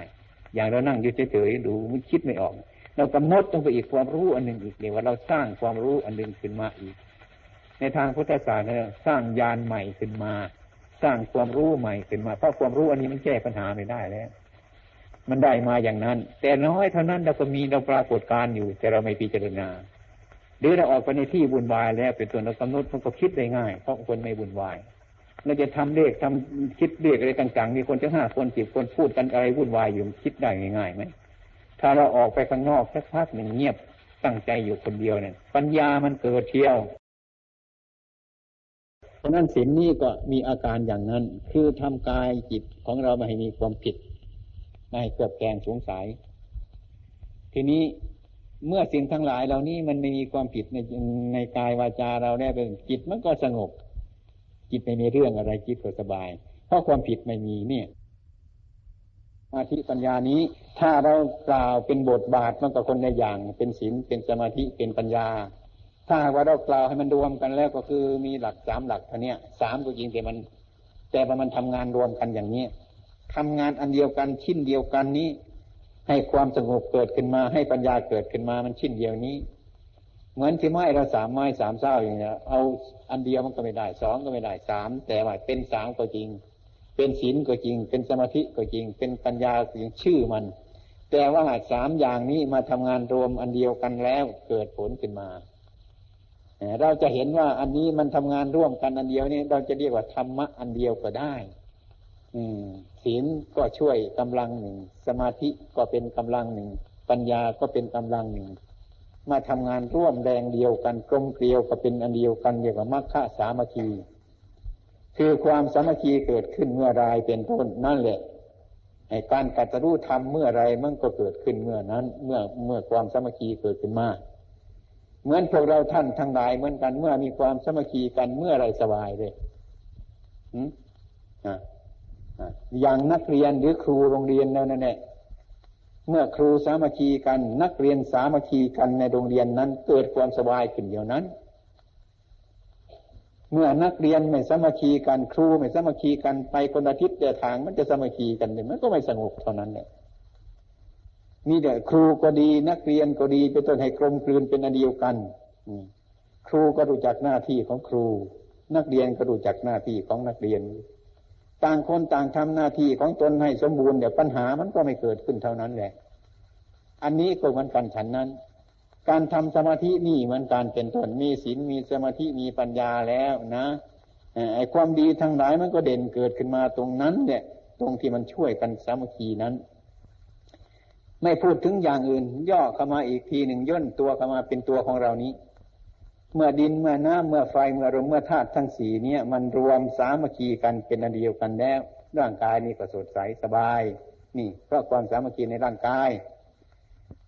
อย่างเรานั่งอยู่เฉยๆดูมันคิดไม่ออก เรากำหนดต้องไปอีกความรู้อันหนึ่งอีกเรียว่าเราสร้างความรู้อันหนึ่งขึ้นมาอีก ในทางพุทธศาสนาสร้างยานใหม่ขึ้นมา สร้างความรู้ใหม่ขึ้นมาเพราะความรู้อันนี้มันแก้ปัญหาไม่ได้แล้ว มันได้มาอย่างนั้น แต่น้อยเท่านั้นเราก็มีเราปรากฏการอยู่ แต่เราไม่พิจารณา หรือเราออกไปในที่บุญวายแล้วเป็นตัวเรากำหนดมันก็คิดได้ง่าย เพราะคนไม่บุญวายเราจะทำเลขทำคิดเลขอะไรต่าง ๆ มีคนจะห้าคนสิบคนพูดกันอะไรวุ่นวายอยู่คิดได้ง่ายๆไหมถ้าเราออกไปข้างนอกสักพักหนึ่งเงียบตั้งใจอยู่คนเดียวเนี่ยปัญญามันเกิดเที่ยวผราะนั้นศีลนี่ก็มีอาการอย่างนั้น คือทำกายจิตของเราไม่ให้มีความผิด ไม่ให้เกิดแกงสงสัย ทีนี้เมื่อสิ่งทั้งหลายเหล่านี้มันไม่มีความผิดในในกายวาจาเราได้เป็นจิตมันก็สงบ จิตไม่มีเรื่องอะไรจิตก็สบาย เพราะความผิดไม่มีเนี่ยอาธิปัญญานี้ ถ้าเรากล่าวเป็นบทบาทมันก็คนในอย่าง เป็นศีลเป็นสมาธิเป็นปัญญา ถ้าว่าเรากล่าวให้มันรวมกันแล้วก็คือมีหลักสามหลักเท่านี้สามก็จริงแต่มัน แต่ว่ามันทำงานรวมกันอย่างเนี้ ทำงานอันเดียวกันชิ้นเดียวกันนี้ ให้ความสงบเกิดขึ้นมา ให้ปัญญาเกิดขึ้นมามันชิ้นเดียวนี้ เหมือนที่ไม้เราสามไม้สามเส้าอย่างเนี้ยเอาอันเดียวมันก็ไม่ได้สองก็ไม่ได้สามแต่ว่าเป็นสามก็จริง เป็นศีลก็จริง เป็นสมาธิก็จริง เป็นปัญญาก็จริงชื่อมัน แต่ว่าสามอย่างนี้มาทำงานรวมอันเดียวกันแล้วเกิดผลขึ้นมาเราจะเห็นว่าอันนี้มันทำงานร่วมกันอันเดียวนี่เราจะเรียกว่าธรรมะอันเดียวก็ได้ ศีลก็ช่วยกำลังหนึ่ง สมาธิก็เป็นกำลังหนึ่ง ปัญญาก็เป็นกำลังหนึ่ง มาทำงานร่วมแรงเดียวกันกลมเกลียวก็เป็นอันเดียวกันเรียกว่ามรรคสามัคคีคือความสามัคคีเกิดขึ้นเมื่อไรเป็นต้นนั่นแหละไอ้การกัตรู้ทำเมื่อไรมันก็เกิดขึ้นเมื่อนั้น เมื่อเมื่อความสามัคคีเกิดขึ้นมาเหมือนพวกเราท่านทั้งหลายเหมือนกันเมื่อมีความสามัคคีกันเมื่อไรสบายเลยอืมอะ อย่างนักเรียนหรือครูโรงเรียนแล้วนั่นแหละเมื่อครูสามัคคีกัน นักเรียนสามัคคีกันในโรงเรียนนั้น เกิดความสบายขึ้นเดียวนั้น เมื่อนักเรียนไม่สามัคคีกันครูไม่สามัคคีกันไปคนอาทิตย์เดียทางมันจะสามัคคีกันเลยมันก็ไม่สงบเท่านั้นแหละมีแต่ครูก็ดีนักเรียนก็ดีเป็นต้นให้กลมกลืนเป็นอันเดียวกันครูก็รู้จักหน้าที่ของครู นักเรียนก็รู้จักหน้าที่ของนักเรียน ต่างคนต่างทำหน้าที่ของตนให้สมบูรณ์เดี๋ยวปัญหามันก็ไม่เกิดขึ้นเท่านั้นแหละ อันนี้ก็เหมือนกันฉันนั้น การทำสมาธินี่เหมือนการเป็นต้นมีศีลมีสมาธิมีปัญญาแล้วนะไอ้ความดีทั้งหลายมันก็เด่นเกิดขึ้นมาตรงนั้นเนี่ย ตรงที่มันช่วยกันสามัคคีนั้น ไม่พูดถึงอย่างอื่น ย่อเข้ามาอีกทีหนึ่งย่นตัวเข้ามาเป็นตัวของเรานี้ เมื่อดินเมื่อน้ำเมื่อไฟเมื่อลมเมื่อธาตุทั้งสี่นี่ยมันรวมสามัคคีกันเป็นอันเดียวกันแล้ว ร่างกายนี้ก็สดใสสบาย นี่เพราะความสามัคคีในร่างกาย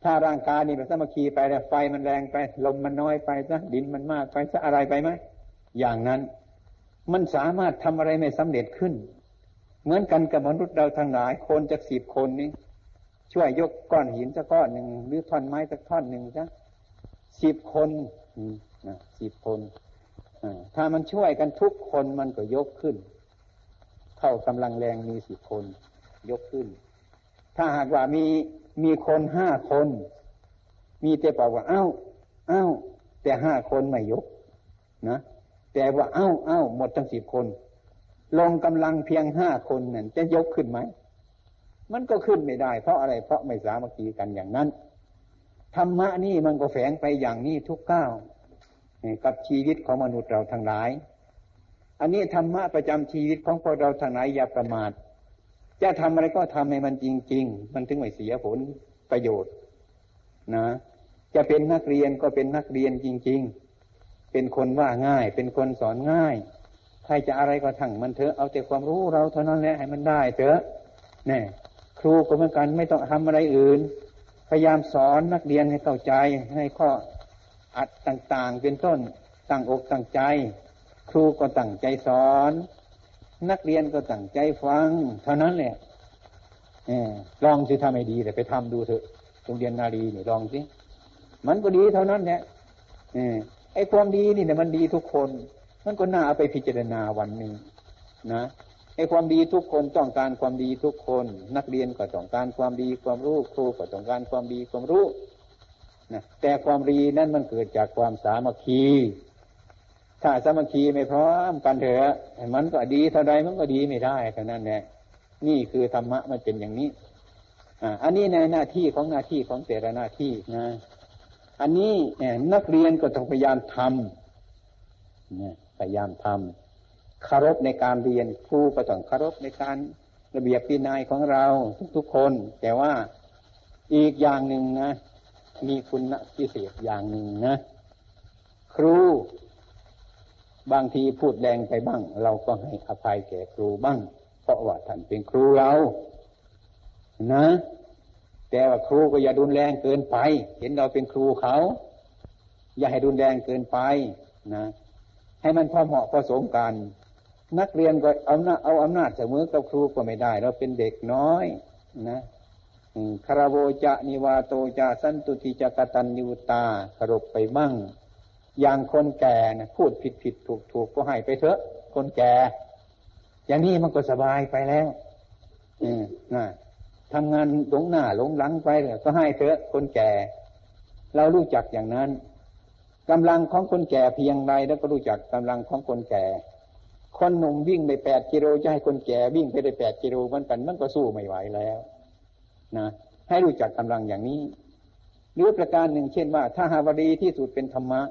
ถ้าร่างกายนี่มันสามัคคีไปแล้วไฟมันแรงไป ลมมันน้อยไปซะดินมันมากไปซะอะไรไปไหมอย่างนั้นมันสามารถทำอะไรไม่สำเร็จขึ้น เหมือนกันกับมนุษย์เราทั้งหลาย คนจากสิบคนนี้ช่วยยกก้อนหินสักก้อนหนึ่งหรือท่อนไม้สักท่อนหนึ่งซะสิบคน สิบคนถ้ามันช่วยกันทุกคนมันก็ยกขึ้น เท่ากำลังแรงมีสิบคน ยกขึ้น ถ้าหากว่ามีมีคนห้าคน มีแต่บอกว่า เอ้า เอ้า แต่ห้าคนไม่ยก นะแต่ว่าเอ้าเอ้าหมดทั้งสิบคน ลงกำลังเพียงห้าคนนั่นจะยกขึ้นไหม มันก็ขึ้นไม่ได้ เพราะอะไรเพราะไม่สามัคคีกันอย่างนั้นธรรมะนี่มันก็แฝงไปอย่างนี้ทุกก้าว กับชีวิตของมนุษย์เราทั้งหลาย อันนี้ธรรมะประจำชีวิตของพวกเราทั้งหลายอย่าประมาท จะทำอะไรก็ทำให้มันจริง ๆ มันถึงไม่เสียผลประโยชน์นะ จะเป็นนักเรียนก็เป็นนักเรียนจริง ๆ เป็นคนว่าง่าย เป็นคนสอนง่าย ใครจะอะไรก็ทั้งมันเถอะเอาแต่ความรู้เราเท่านั้นแหละให้มันได้เถอะแน่ครูก็เหมือนกันไม่ต้องทำอะไรอื่น พยายามสอนนักเรียนให้เข้าใจให้ข้อ อัดต่างๆ เป็นต้นตั้งอกตั้งใจ ครูก็ตั้งใจสอน นักเรียนก็ตั้งใจฟัง เท่านั้นแหละลองสิทำให้ดีแต่ไปทำดูเถอะโรงเรียนนารีนี่ลองสิมันก็ดีเท่านั้นแหละไอ้ความดีนี่เนี่ยมันดีทุกคน มันก็น่าเอาไปพิจารณาวันหนึ่งนะไอ้ความดีทุกคนต้องการความดีทุกคน นักเรียนก็ต้องการความดีความรู้ครูก็ต้องการความดีความรู้ นะแต่ความดีนั่นมันเกิดจากความสามัคคี ถ้าสามัคคีไม่พร้อมกันเถอะมันก็ดีเท่าใดมันก็ดีไม่ได้เท่านั้นแหละนี่คือธรรมะมันเป็นอย่างนี้อ่าอันนี้ในหน้าที่ของหน้าที่ของแต่ละหน้าที่นะอันนี้นักเรียนก็ต้องพยายามทำพยายามทำคารพในการเรียนครูก็ต้องคารพในการระเบียบปีนายของเราทุกๆคน แต่ว่าอีกอย่างหนึ่งนะ มีคุณพิเศษอย่างหนึ่งนะ ครู บางทีพูดแรงไปบ้าง เราก็ให้อภัยแก่ครูบ้าง เพราะว่าท่านเป็นครูเรา นะ แต่ว่าครูก็อย่าดุนแรงเกินไป เห็นเราเป็นครูเขา อย่าให้ดุนแรงเกินไปนะให้มันพอเหมาะพอสมกัน นักเรียนก็เอานาเอาอำนาจเสมอกับครูก็ไม่ได้ เราเป็นเด็กน้อยนะ คารโวจะนิวาโตจะสันตุติจกตันนิวตาคารบไปบ้างอย่างคนแก่นะพูดผิดผิดถูกถูกก็ให้ไปเถอะ คนแก่ อย่างนี้มันก็สบายไปแล้วอืมนะทำงานหลงหน้าหลงหลังไปก็ให้เถอะคนแก่ เรารู้จักอย่างนั้นกำลังของคนแก่เพียงไรแล้วก็รู้จักกำลังของคนแก่ คนหนุ่มวิ่งได้แปดกิโลจะให้คนแก่วิ่งไปได้แปดกิโลมันกัน มันก็สู้ไม่ไหวแล้ว นะให้รู้จักกำลังอย่างนี้หรือประการหนึ่งเช่นว่า ถ้าหาวดีที่สุดเป็นธรรมะ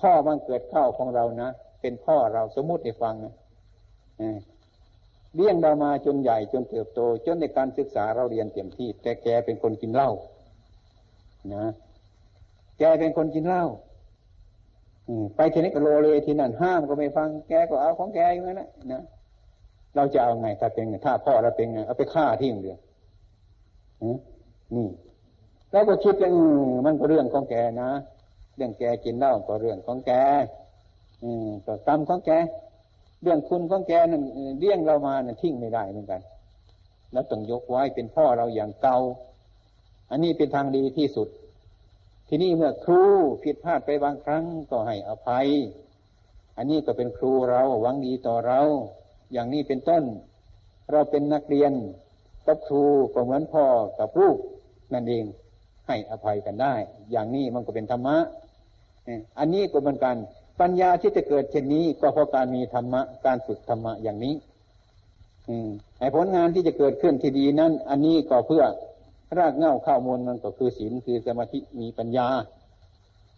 พ่อบังเกิดเข้าของเรานะเป็นพ่อเราสมมุติให้ฟังนะเลี้ยงเรามาจนใหญ่จนเติบโต จนในการศึกษาเราเรียนเต็มที่ แต่แกเป็นคนกินเหล้านะแกเป็นคนกินเหล้าไปทีนี้ก็โลเลที่นั่นห้ามก็ไม่ฟัง แกก็เอาของแกอยู่นั่นแหละนะเราจะเอาไงถ้าเป็นถ้าพ่อเราเป็นไงเอาไปฆ่าทิ้งเดียว นี่แล้วก็คิดว่ามันก็เรื่องของแกนะเรื่องแกกินเหล้าก็เรื่องของแก อืมก็กรรมของแก เรื่องคุณของแกนั่นเลี้ยงเรามานั่นทิ้งไม่ได้เหมือนกัน แล้วต้องยกไว้เป็นพ่อเราอย่างเก่าอันนี้เป็นทางดีที่สุด ทีนี้เมื่อครูผิดพลาดไปบางครั้งก็ให้อภัย อันนี้ก็เป็นครูเราหวังดีต่อเรา อย่างนี้เป็นต้น เราเป็นนักเรียน กับครูก็เหมือนพ่อกับลูกนั่นเองให้อภัยกันได้ อย่างนี้มันก็เป็นธรรมะอันนี้ก็เหมือนกัน ปัญญาที่จะเกิดเช่นนี้ ก็เพราะการมีธรรมะ การฝึกธรรมะอย่างนี้ อืมไอ้ผลงานที่จะเกิดขึ้นที่ดีนั้น อันนี้ก็เพื่อรากเง้าข้าวมูลมันก็คือศีลคือสมาธิมีปัญญา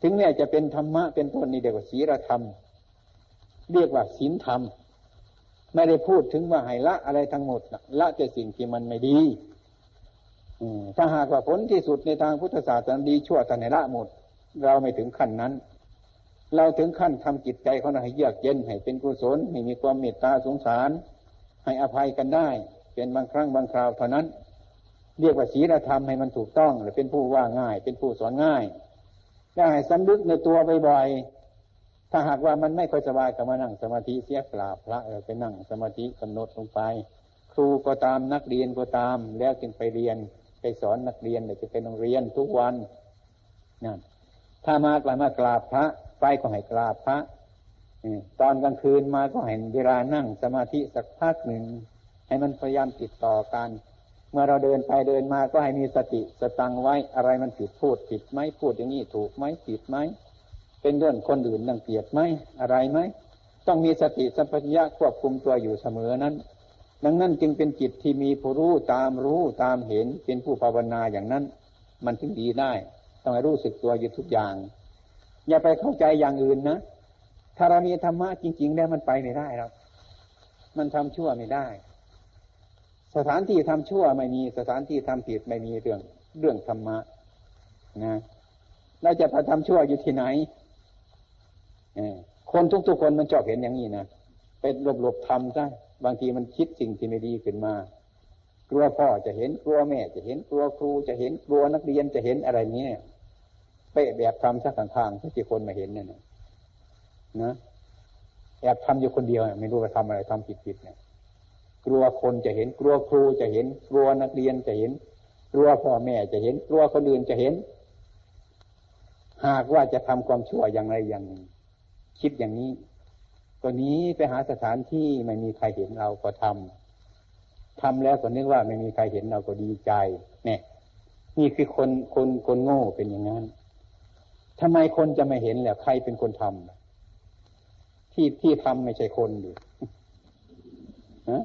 ถึงแม้จะเป็นธรรมะเป็นต้นนี่เดียกวกับศีลธรรม เรียกว่าศีลธรรม ไม่ได้พูดถึงว่าให้ละอะไรทั้งหมดละแต่สิ่งที่มันไม่ดีถ้าหากว่าผลที่สุดในทางพุทธศาสนาดีชั่วทันละหมด เราไม่ถึงขั้นนั้น เราถึงขั้นทำจิตใจของเราให้เยือกเย็นให้เป็นกุศลให้มีความเมตตาสงสาร ให้อภัยกันได้ เป็นบางครั้งบางคราวเท่านั้น เรียกว่าศีลธรรมให้มันถูกต้องหรือเป็นผู้ว่าง่าย เป็นผู้สอนง่ายได้สำนึกในตัวบ่อยๆ ถ้าหากว่ามันไม่ค่อยสบายก็มานั่งสมาธิเสียกราบพระไปนั่งสมาธิกำหนดลงไป ครูก็ตามนักเรียนก็ตาม แล้วจึงไปเรียนไปสอนนักเรียนเดี๋ยวจะไปโรงเรียนทุกวันนั่นถ้ามากลามากราบพระไปก็ให้กราบพระตอนกลางคืนมาก็เห็นเวลานั่งสมาธิสักพักหนึ่ง ให้มันพยายามติดต่อกัน เมื่อเราเดินไปเดินมาก็ให้มีสติสตังไว้อะไรมันผิดพูดผิดไหมพูดอย่างนี้ถูกไหมผิดไหม เป็นเรื่องคนอื่นดังเกียดไหมอะไรไหมต้องมีสติสัมปชัญญะควบคุมตัวอยู่เสมอนั้น ดังนั้นจึงเป็นจิตที่มีผู้รู้ตามรู้ตามเห็นเป็นผู้ภาวนาอย่างนั้น มันถึงดีได้ ต้องรู้สึกตัวอยู่ทุกอย่าง อย่าไปเข้าใจอย่างอื่นนะถ้าเรามีธรรมะจริง ๆ แล้วมันไปไม่ได้ครับมันทำชั่วไม่ได้ สถานที่ทำชั่วไม่มีสถานที่ทำผิดไม่มีเรื่องเรื่องธรรมะนะเราจะไปทำชั่วอยู่ที่ไหน คนทุกๆคนมันชอบเห็นอย่างนี้นะเป็นหลบๆทำซะบางทีมันคิดสิ่งที่ไม่ดีขึ้นมา กลัวพ่อจะเห็นกลัวแม่ จะเห็นกลัวครูจะเห็นกลัวนักเรียนจะเห็นอะไรเนี้ยไปแบบทำสักข้างๆที่คนมาเห็นเนี่ยนะแอบทำอยู่คนเดียวไม่รู้ว่าทำอะไรทำผิดๆเนี่ยกลัวคนจะเห็นกลัวครูจะเห็น กลัวนักเรียนจะเห็น กลัวพ่อแม่จะเห็น กลัวคนอื่นจะเห็น หากว่าจะทำความชั่วอย่างไรอย่างหนึ่ง คิดอย่างนี้ ก็นี้ไปหาสถานที่ไม่มีใครเห็นเราก็ทำทำแล้วก็นึกว่าไม่มีใครเห็นเราก็ดีใจ เนี่ย นี่คือคนคนคนโง่เป็นอย่างนั้นทำไมคนจะไม่เห็นแหละใครเป็นคนทำที่ที่ทำไม่ใช่คนอยู่ฮะ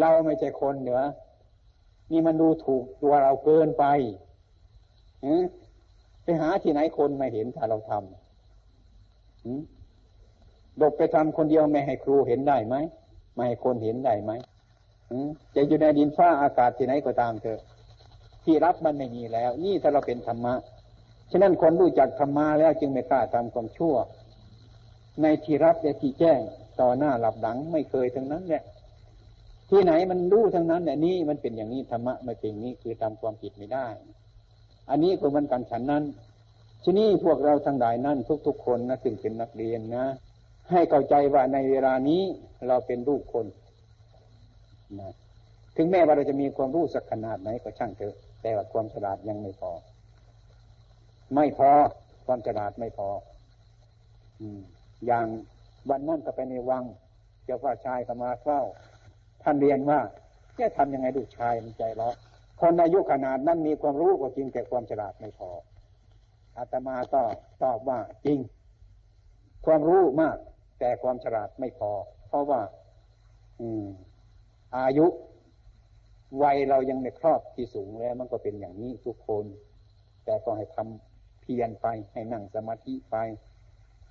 เราไม่ใช่คนเหรอนี่มันดูถูกตัวเราเกินไปไปหาที่ไหนคนไม่เห็นถ้าเราทำ ดบไปทำคนเดียวไม่ให้ครูเห็นได้ไหมไม่ให้คนเห็นได้ไหมจะอยู่ในดินฟ้าอากาศที่ไหนก็ตามเถอะที่รับมันไม่มีแล้ว นี่ถ้าเราเป็นธรรมะฉะนั้นคนรู้จักธรรมะแล้วจึงไม่กล้าทำความชั่ว ในที่รับและที่แจ้งต่อหน้าหลับหลังไม่เคยทั้งนั้นแหละที่ไหนมันรู้ทั้งนั้นเนี่ยนี่มันเป็นอย่างนี้ธรรมะไม่เป็นนี้คือทำความผิดไม่ได้ อันนี้ก็มันกันฉันนั้น ทีนี้พวกเราทั้งหลายนั่นทุก ๆ คนนะถึงเป็นนักเรียนนะ ให้เข้าใจว่าในเวลานี้เราเป็นลูกคนนะถึงแม้ว่าเราจะมีความรู้สักขนาดไหนก็ช่างเถอะ แต่ว่าความฉลาดยังไม่พอ ไม่พอ ความฉลาดไม่พอ อืม อย่างวันนั้นก็ไปในวังเจ้าฟ้าชายก็มาเฝ้า ท่านเรียนว่าจะทำยังไงลูกชายมันใจร้อนคนอายุขนาดนั้นมีความรู้ก็จริงแต่ความฉลาดไม่พอ อาตมาก็ตอบว่าจริง ความรู้มาก แต่ความฉลาดไม่พอ เพราะว่า อืม อายุ วัยเรายังไม่ครอบที่สูงแล้วมันก็เป็นอย่างนี้ทุกคน แต่ก็ให้ทำเพียรไป ให้นั่งสมาธิไป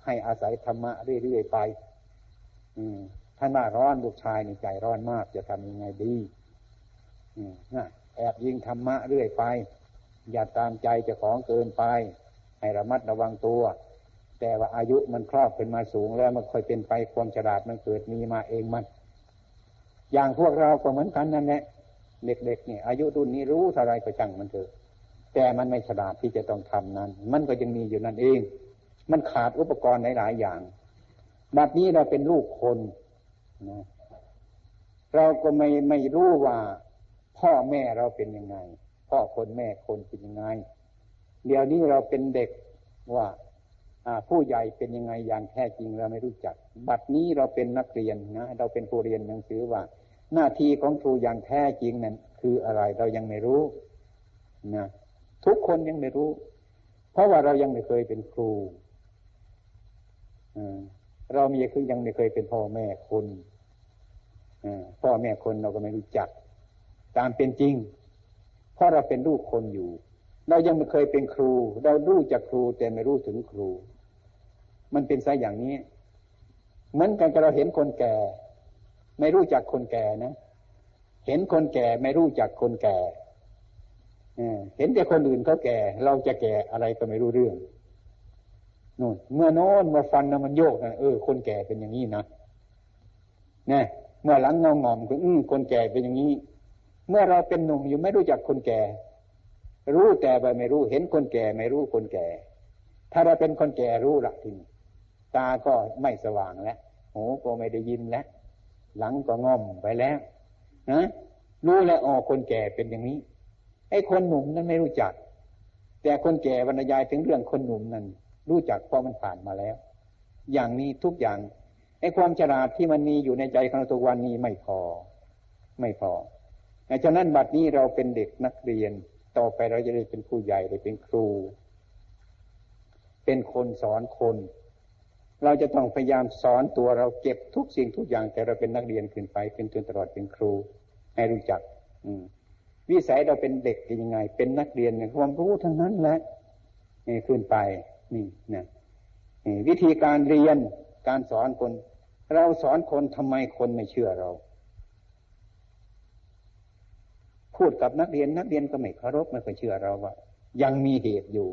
ให้อาศัยธรรมะเรื่อยๆไป อืมท่านว่าร้อนลูกชายในใจร้อนมาก จะทำยังไงดีอืมแอบยิงธรรมะเรื่อยไป อย่าตามใจจะของเกินไป ให้ระมัดระวังตัว แต่ว่าอายุมันครอบขึ้นมาสูงแล้วมันค่อยเป็นไปความฉลาดมันเกิดมีมาเองมัน อย่างพวกเราก็เหมือนกันนั่นแหละเด็กๆเนี่ยอายุรุ่นนี้รู้เท่าไรก็จังมันเถอะแต่มันไม่ฉลาดที่จะต้องทำนั้น มันก็ยังมีอยู่นั่นเอง มันขาดอุปกรณ์หลายๆอย่างบัดนี้เราเป็นลูกคนนะเราก็ไม่ไม่รู้ว่า พ่อแม่เราเป็นยังไง พ่อคนแม่คนเป็นยังไง เดี๋ยวนี้เราเป็นเด็กว่าผู้ใหญ่เป็นยังไงอย่างแท้จริงเราไม่รู้จัก บัดนี้เราเป็นนักเรียนนะเราเป็นผู้เรียนหนังสือว่า หน้าที่ของครูอย่างแท้จริงนั้นคืออะไรเรายังไม่รู้นะทุกคนยังไม่รู้ เพราะว่าเรายังไม่เคยเป็นครูเรามีคือยังไม่เคยเป็นพ่อแม่คนพ่อแม่คนเราก็ไม่รู้จัก ตามเป็นจริง เพราะเราเป็นลูกคนอยู่ เรายังไม่เคยเป็นครู เรารู้จักครูแต่ไม่รู้ถึงครู มันเป็นซะอย่างนี้ เหมือนกันกับเราเห็นคนแก่ ไม่รู้จักคนแก่นะ เห็นคนแก่ไม่รู้จักคนแก่เห็นแต่คนอื่นเขาแก่ เราจะแก่อะไรก็ไม่รู้เรื่องนู่นเมื่อโน้นมาฟันนะมันโยกนะเออคนแก่เป็นอย่างนี้นะเนี่ยเมื่อหลังงาหงอมคืออืมคนแก่เป็นอย่างนี้ เมื่อเราเป็นหนุ่มอยู่ไม่รู้จักคนแก่ รู้แต่ไปไม่รู้ เห็นคนแก่ไม่รู้คนแก่ ถ้าเราเป็นคนแก่รู้ละทีตาก็ไม่สว่างแล้วหูก็ไม่ได้ยินแล้ว หลังก็ง่อมไปแล้วนะรู้แล้วอ๋อคนแก่เป็นอย่างนี้ไอ้คนหนุ่มนั้นไม่รู้จัก แต่คนแก่บรรยายถึงเรื่องคนหนุ่มนั้นรู้จักเพราะมันผ่านมาแล้ว อย่างนี้ทุกอย่างไอ้ความฉลาดที่มันมีอยู่ในใจของเราทุกวันนี้ไม่พอ ไม่พอฉะนั้นบัดนี้เราเป็นเด็กนักเรียน ต่อไปเราจะได้เป็นผู้ใหญ่ได้เป็นครู เป็นคนสอนคน เราจะต้องพยายามสอนตัวเราเก็บทุกสิ่งทุกอย่างแต่เราเป็นนักเรียนขึ้นไปเป็นจนตลอดเป็นครู ให้รู้จัก อืวิสัยเราเป็นเด็กยังไง เป็นนักเรียนเนี่ยความรู้ทั้งนั้นแหละนี่ขึ้นไปนี่นะวิธีการเรียนการสอนคน เราสอนคนทำไมคนไม่เชื่อเรา พูดกับนักเรียนนักเรียนก็ไม่เคารพไม่เคยเชื่อเราว่า ยังมีเหตุอยู่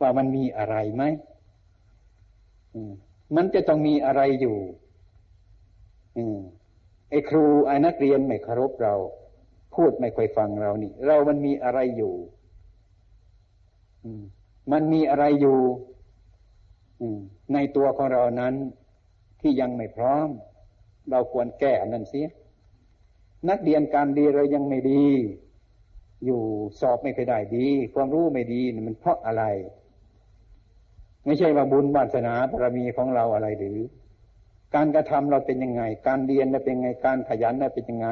ว่ามันมีอะไรไหมมันจะต้องมีอะไรอยู่ อืมไอ้ครูไอ้นักเรียนไม่เคารพเรา พูดไม่ค่อยฟังเรานี่ เรามันมีอะไรอยู่อืมมันมีอะไรอยู่อืมในตัวของเรานั้น ที่ยังไม่พร้อม เราควรแก้อันนั้นเสีย นักเรียนการดีเรายังไม่ดี อยู่สอบไม่เคยได้ดี ความรู้ไม่ดีมันเพราะอะไร ไม่ใช่ว่าบุญวาสนาบารมีของเราอะไรหรือ การกระทำเราเป็นยังไง การเรียนเราเป็นยังไง การขยันเราเป็นยังไง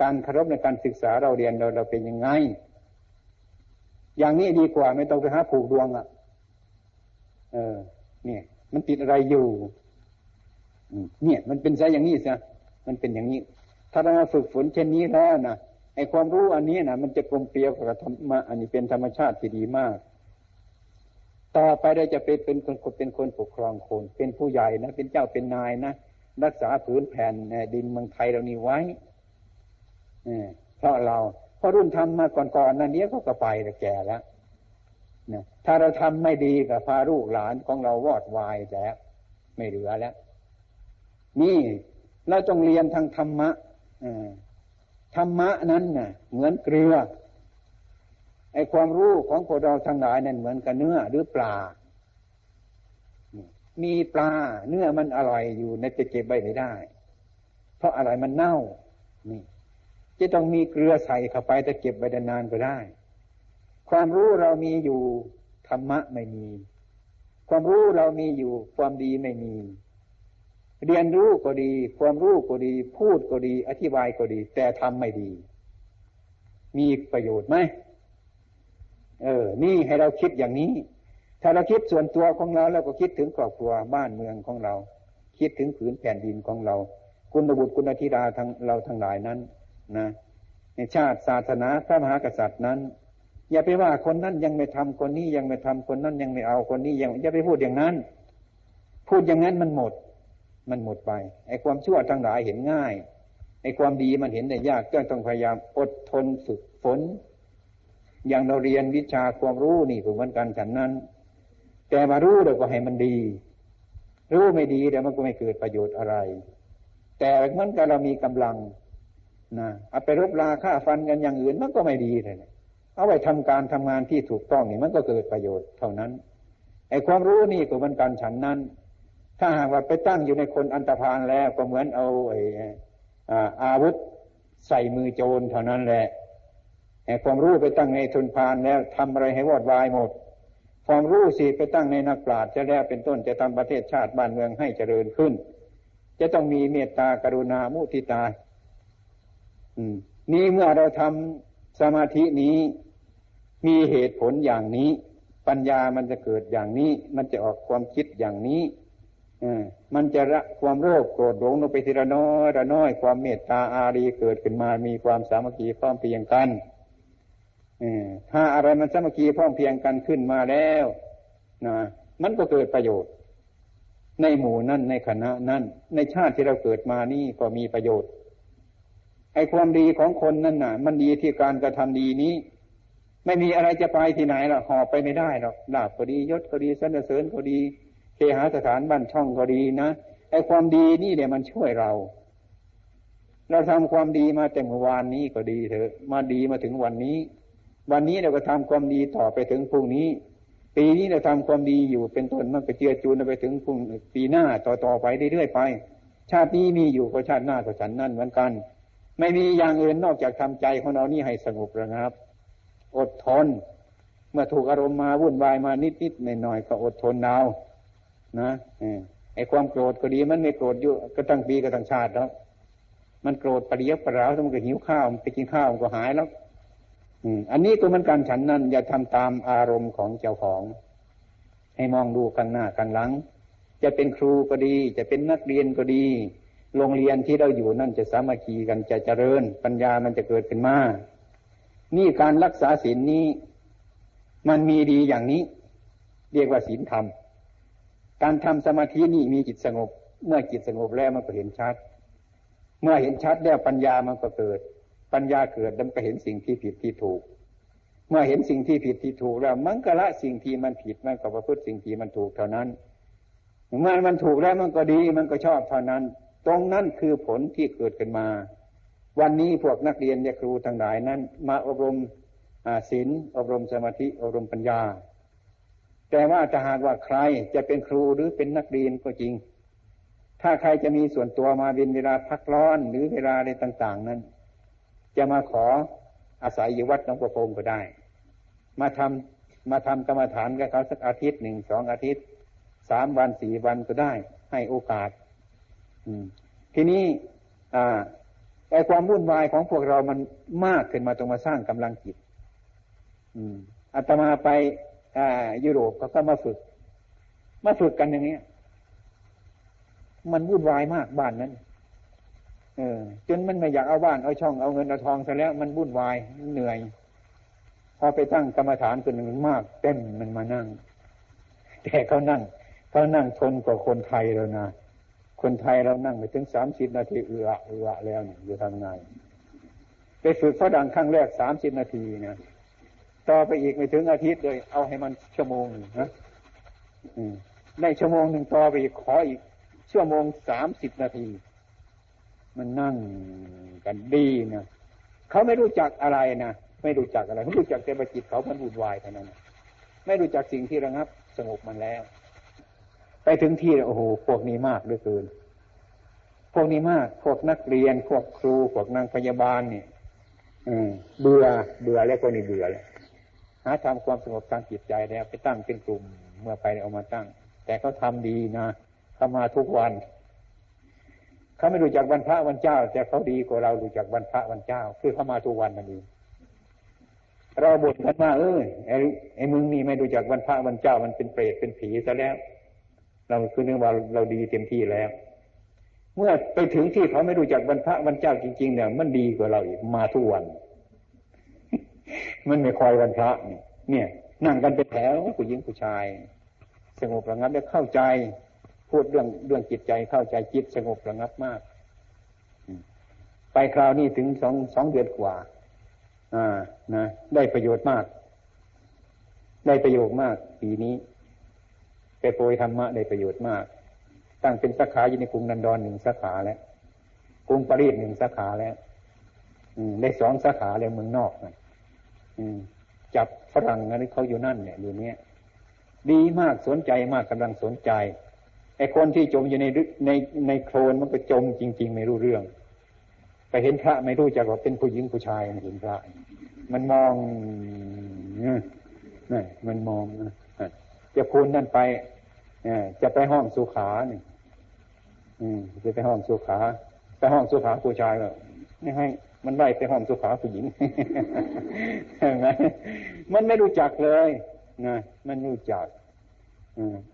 การเคารพในการศึกษาเราเรียนเราเราเป็นยังไง อย่างนี้ดีกว่าไม่ต้องไปหาผูกดวงอะ เออ เนี่ย มันติดอะไรอยู่เนี่ย มันเป็นซะอย่างนี้ซะมันเป็นอย่างนี้ ถ้าเราฝึกฝนเช่นนี้แล้วนะไอ้ความรู้อันนี้นะมันจะกลมเกลียวกับธรรมะอันนี้เป็นธรรมชาติที่ดีมาก ต่อไปได้จะเป็นเป็นคนเป็นคนปกครองคน เป็นผู้ใหญ่นะเป็นเจ้าเป็นนายนะรักษาผืนแผ่นดินเมืองไทยเรานี้ไว้เพราะเราเพราะรุ่นทำมาก่อนๆนั้นเนี้ยเขาก็ไปแต่แก่แล้วนะถ้าเราทำไม่ดีกับพาลูกหลานของเราวอดวายแล้ว ไม่เหลือแล้ว นี่เราต้องเรียนทางธรรมะ ธรรมะนั้นน่ะ เหมือนเกลือไอความรู้ของพวกเราทั้งหลายนั่นเหมือนกับเนื้อหรือปลา มีปลาเนื้อมันอร่อยอยู่ในจะเก็บไว้ไม่ได้ เพราะอะไรมันเน่า นี่ จะต้องมีเกลือใส่เข้าไปแต่เก็บไว้นานก็ได้ ความรู้เรามีอยู่ธรรมะไม่มี ความรู้เรามีอยู่ความดีไม่มี เรียนรู้ก็ดี ความรู้ก็ดี พูดก็ดี อธิบายก็ดี แต่ทำไม่ดี มีประโยชน์ไหมเออ นี่ให้เราคิดอย่างนี้ ถ้าเราคิดส่วนตัวของเราเราก็คิดถึงครอบครัวบ้านเมืองของเรา คิดถึงผืนแผ่นดินของเรา คุณบุตรคุณธิดาทั้งเราทั้งหลายนั้น นะในชาติศาสนาพระมหากษัตริย์นั้น อย่าไปว่าคนนั้นยังไม่ทำคนนี้ยังไม่ทำคนนั้นยังไม่เอาคนนี้ยังอย่าไปพูดอย่างนั้น พูดอย่างนั้นมันหมด มันหมดไปไอ้ความชั่วทั้งหลายเห็นง่ายไอ้ความดีมันเห็นได้ยากก็ต้องพยายามอดทนฝึกฝน อย่างเราเรียนวิชาความรู้นี่เหมือนกันฉันนั้น แต่มารู้เดี๋ยวก็ให้มันดี รู้ไม่ดีเดี๋ยวมันก็ไม่เกิดประโยชน์อะไร แต่เหมือนกับเรามีกำลังนะเอาไปรบราฆ่าฟันกันอย่างอื่นมันก็ไม่ดีเลยเอาไปทำการทำงานที่ถูกต้องนี่มันก็เกิดประโยชน์เท่านั้นไอ้ความรู้นี่ก็เหมือนกันฉันนั้น ถ้าหากว่าไปตั้งอยู่ในคนอันตรพานแล้วก็เหมือนเอาไอ้อาวุธใส่มือโจรเท่านั้นแหละความรู้ไปตั้งในทุนพานแล้วทำอะไรให้วอดวายหมด ความรู้สิไปตั้งในนักปราชญ์จะแล้วเป็นต้นจะทำประเทศชาติบ้านเมืองให้เจริญขึ้น จะต้องมีเมตตากรุณามุทิตา อืม นี่เมื่อเราทำสมาธินี้มีเหตุผลอย่างนี้ ปัญญามันจะเกิดอย่างนี้ มันจะออกความคิดอย่างนี้ มันจะละความโลภโกรธหลงลงไปทีละน้อยละน้อยความเมตตาอารีเกิดขึ้นมามีความสามัคคีพร้อมเพียงกันถ้าอะไรมันสามัคคีพร้อมเพียงกันขึ้นมาแล้วนะมันก็เกิดประโยชน์ ในหมู่นั่นในคณะนั่นในชาติที่เราเกิดมานี่ก็มีประโยชน์ไอ้ความดีของคนนั่นน่ะ มันดีที่การกระทำดีนี้ ไม่มีอะไรจะไปที่ไหนหรอกหอบไปไม่ได้หรอกลาบก็ดียศก็ดีสรรเสริญก็ดี เคหาสถานบ้านช่องก็ดีนะไอ้ความดีนี่เนี่ยมันช่วยเรา เราทำความดีมาแต่เมื่อวานนี้ก็ดีเถอะ มาดีมาถึงวันนี้ วันนี้เราก็ทำความดีต่อไปถึงพรุ่งนี้ ปีนี้เราทำความดีอยู่เป็นต้นมันไปเจือจูนไปถึงพรุ่งปีหน้าต่อต่อไปเรื่อยๆไป ชาตินี้มีอยู่ก็ชาติหน้าก็ฉันนั่นเหมือนกัน ไม่มีอย่างอื่นนอกจากทำใจของเรานี่ให้สงบระงับ อดทนเมื่อถูกอารมณ์มาวุ่นวายมานิดๆหน่อยๆก็อดทนเอา นะไอ้ความโกรธก็ดีมันไม่โกรธอยู่ก็ตั้งปีก็ตั้งชาติแล้วมันโกรธปริยปราวมันก็หิวข้าวมันไปกินข้าวมันก็หายแล้วอันนี้ก็มือนกันฉันนั้น อย่าทำตามอารมณ์ของเจ้าของ ให้มองดูข้างหน้าข้างหลัง จะเป็นครูก็ดี จะเป็นนักเรียนก็ดี โรงเรียนที่เราอยู่นั่นจะสามัคคีกันจะเจริญ ปัญญามันจะเกิดขึ้นมา นี่การรักษาศีลนี้ มันมีดีอย่างนี้ เรียกว่าศีลธรรม การทำสมาธินี่มีจิตสงบ เมื่อจิตสงบแล้วมันก็เห็นชัด เมื่อเห็นชัดแล้วปัญญามันก็เกิด ปัญญาเกิดแล้วก็เห็นสิ่งที่ผิดที่ถูก เมื่อเห็นสิ่งที่ผิดที่ถูกแล้วมันก็ละสิ่งที่มันผิดมันก็ประพฤติสิ่งที่มันถูกเท่านั้นเมื่อมันถูกแล้วมันก็ดีมันก็ชอบเท่านั้น ตรงนั้นคือผลที่เกิดขึ้นมา วันนี้พวกนักเรียนครูทั้งหลายนั้น มาอบรมศีลอบรมสมาธิอบรมปัญญา แต่ว่าถ้าหากว่าใครจะเป็นครูหรือเป็นนักเรียนก็จริง ถ้าใครจะมีส่วนตัวมาเป็นเวลาพักร้อนหรือเวลาอะไรต่าง ๆ นั้น จะมาขออาศัยอยู่วัดหลวงพ่อพงก็ได้ มาทำมาทำกรรมฐานกับเขาสักอาทิตย์หนึ่งสองอาทิตย์สามวันสี่วันก็ได้ ให้โอกาส อืม ทีนี้อ่าไอความวุ่นวายของพวกเรามันมากขึ้นมาตรงมาสร้างกำลังจิต อืมอาตมาไป ยุโรปเขาก็มาฝึก มาฝึกกันอย่างเนี้ย มันวุ่นวายมากบ้านนั้น เออ จนมันไม่อยากเอาบ้านเอาช่องเอาเงินเอาทองซะแล้ว มันวุ่นวายเหนื่อย พอไปตั้งกรรมฐานคนหนึ่งมาก เต็มมันมานั่ง แต่เขานั่งเขานั่งทนกว่าคนไทยแล้วนะคนไทยเรานั่งไปถึงสามสิบนาทีเอือเอือแล้วเนี่ยอยู่ทำไงไปฝึกฝรั่งครั้งแรกสามสิบนาทีนะ ต่อไปอีกไม่ถึงอาทิตย์เลย เอาให้มันชั่วโมงนะได้ชั่วโมงหนึ่งต่อไปอีกขออีกชั่วโมงสามสิบนาที มันนั่งกันดีนะเขาไม่รู้จักอะไรนะไม่รู้จักอะไรไม่รู้จักแต่ประจิตเขามันวุ่นวายเท่านั้นไม่รู้จักสิ่งที่ระงับสงบมันแล้ว ไปถึงที่โอ้โหพวกนี้มากเหลือเกินพวกนี้มากพวกนักเรียนพวกครูพวกนางพยาบาลเนี่ยเบื่อเบื่อแล้วก็นี่เบื่อแล้ว หาทำความสงบทางจิตใจแล้วไปตั้งเป็นกลุ่มเมื่อไปเอามาตั้ง แต่เขาทาดีนะเขามาทุกวันเขาไม่รู้จักวันพระวันเจ้า แต่เขาดีกว่าเรารู้จักวันพระวันเจ้า คือเขามาทุกวันนั่นเองเราบ่นกันว่าเออไอ้ไอ้มึงนี่ไม่รู้จักวันพระวันเจ้ามันเป็นเปรตเป็นผีซะแล้ว เราคือนึกว่าเราดีเต็มที่แล้ว เมื่อไปถึงที่เขาไม่รู้จักวันพระวันเจ้าจริงๆเนี่ยมันดีกว่าเราอีกมาทุกวัน มันไม่คอยวันพระเนี่ย นั่งกันเป็นแถวผู้หญิงผู้ชาย สงบระงับได้เข้าใจ พูดเรื่องเรื่องจิตใจเข้าใจจิตสงบระงับมาก ไปคราวนี้ถึงสองสองเดือนกว่า อ่านะได้ประโยชน์มาก ได้ประโยชน์มาก ปีนี้ไปโปรยธรรมะได้ประโยชน์มาก ตั้งเป็นสาขาอยู่ในกรุงนันดอนหนึ่งสาขาแล้วกรุงปารีสหนึ่งสาขาแล้วได้สองสาขาแล้วเมืองนอกนะ จับฝรั่งอะไรเขาอยู่นั่นเนี่ยอยู่เนี้ยดีมากสนใจมากกำลังสนใจไอ้คนที่จมอยู่ในในในโคลนมันก็จมจริง ๆ ไม่รู้เรื่องไปเห็นพระไม่รู้จักว่าเป็นผู้หญิงผู้ชายเห็นพระ มันมองนี่มันมองจะคูณนั่นไปจะไปห้องสุขาเนี่ยจะไปห้องสุขาไปห้องสุขาผู้ชายก็ไม่ให้ มันไล่ไปห้องสุขาผู้หญิงใช่ไหมมันไม่รู้จักเลยนะมันรู้จัก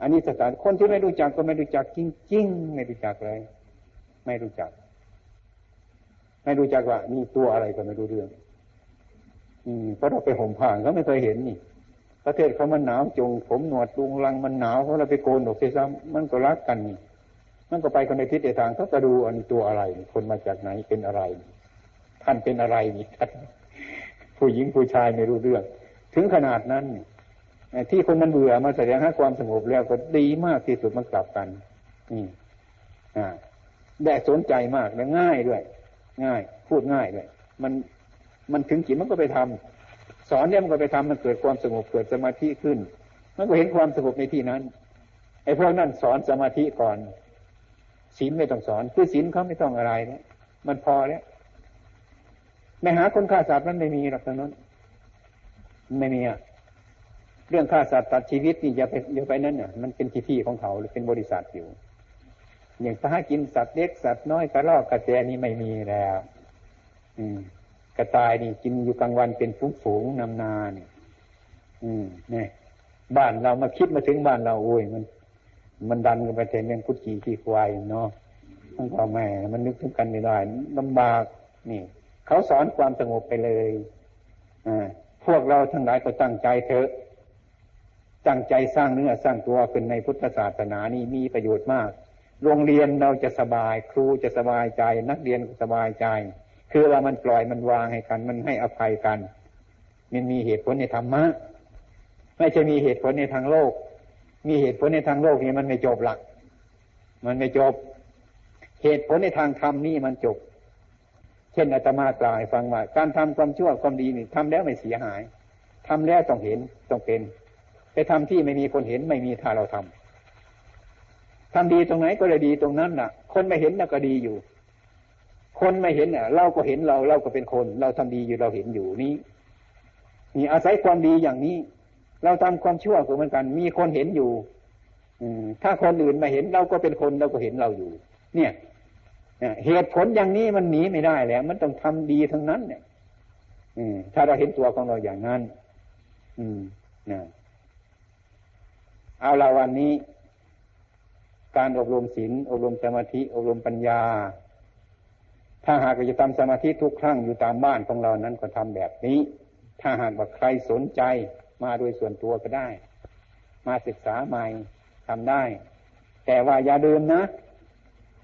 อันนี้สถานคนที่ไม่รู้จักก็ไม่รู้จักจริงๆไม่รู้จักเลย ไม่รู้จัก ไม่รู้จักว่านี่ตัวอะไรก็ไม่รู้เรื่อง อืมเพราะเราไปห่มผ้าเขาไม่เคยเห็นนี่ ประเทศเขามันหนาวจง ผมหนวดลุงลังมันหนาวเพราะเราไปโกนดอกเสียซ้ำมันก็รักกันนี่มันก็ไปคนในทิศทางเขาจะดูอันนี้ตัวอะไร คนมาจากไหนเป็นอะไร ท่านเป็นอะไรนี่ท่านผู้หญิงผู้ชายไม่รู้เรื่อง ถึงขนาดนั้นที่คนมันเบื่อมาแสดงให้ความสงบแล้วก็ดีมากที่สุดมันกลับกันนี่อ่าได้สนใจมากและง่ายด้วย ง่าย พูดง่ายด้วย มันมันถึงจิตมันก็ไปทำสอนเนี่ยมันก็ไปทำมันเกิดความสงบเกิดสมาธิขึ้น มันก็เห็นความสงบในที่นั้นไอ้พวกนั้นสอนสมาธิก่อนศีลไม่ต้องสอนคือศีลเขาไม่ต้องอะไรเนี่ยมันพอแล้ว ไม่หาคนฆ่าสัตว์นั้นไม่มีหรอกตรงนั้นไม่มีอะเรื่องฆ่าสัตว์ตัดชีวิตนี่อย่าไปอย่าไปนั่นเนี่ยมันเป็นที่ที่ของเขาหรือเป็นบริษัทอยู่ อย่างถ้ากินสัตว์เล็กสัตว์น้อยกระรอกกระแตนี่ไม่มีแล้ว อืม กระต่ายนี่กินอยู่กลางวันเป็นฝูงฝูงนำนาเนี่ยอืมเนี่ยบ้านเรามาคิดมาถึงบ้านเราโอ้ยมัน มันดันกันไปแทนเรื่องกุฏิที่ควายเนาะทั้งพ่อแม่มันนึกถึงกันไม่ได้ลำบากนี่ เขาสอนความสงบไปเลยพวกเราทั้งหลายก็ตั้งใจเถอะ ตั้งใจสร้างเนื้อสร้างตัวเป็นในพุทธศาสนานี่มีประโยชน์มาก โรงเรียนเราจะสบาย ครูจะสบายใจ นักเรียนสบายใจ คือว่ามันปล่อยมันวางให้กัน มันให้อภัยกัน มันมีเหตุผลในธรรมะไม่ใช่มีเหตุผลในทางโลก มีเหตุผลในทางโลกนี่มันไม่จบหลัก มันไม่จบ เหตุผลในทางธรรมนี่มันจบ เช่นอาตมากล่าวให้ฟังว่าการทำความชั่วความดีนี่ทำแล้วไม่เสียหายทำแล้วต้องเห็นต้องเป็นไปทำที่ไม่มีคนเห็นไม่มีถ้าเราทำทำดีตรงไหนก็เลยดีตรงนั้นน่ะ คนไม่เห็นน่ะก็ดีอยู่ คนไม่เห็นเนี่ยเราก็เห็นเราเราก็เป็นคน เราทำดีอยู่เราเห็นอยู่นี้นี่อาศัยความดีอย่างนี้ เราทำความชั่วก็เหมือนกัน มีคนเห็นอยู่ อืมถ้าคนอื่นมาเห็นเราก็เป็นคนเราก็เห็นเราอยู่ เนี่ย เหตุผลอย่างนี้มันหนีไม่ได้แล้วมันต้องทำดีทั้งนั้น เนี่ย อืมถ้าเราเห็นตัวของเราอย่างนั้น อืมนะเอาละวันนี้ การอบรมศีลอบรมสมาธิ อบรมปัญญา ถ้าหากจะทำสมาธิทุกครั้งอยู่ตามบ้านของเรานั้นก็ทำแบบนี้ ถ้าหากว่าใครสนใจมาโดยส่วนตัวก็ได้ มาศึกษาใหม่ทำได้ แต่ว่าอย่าลืมนะ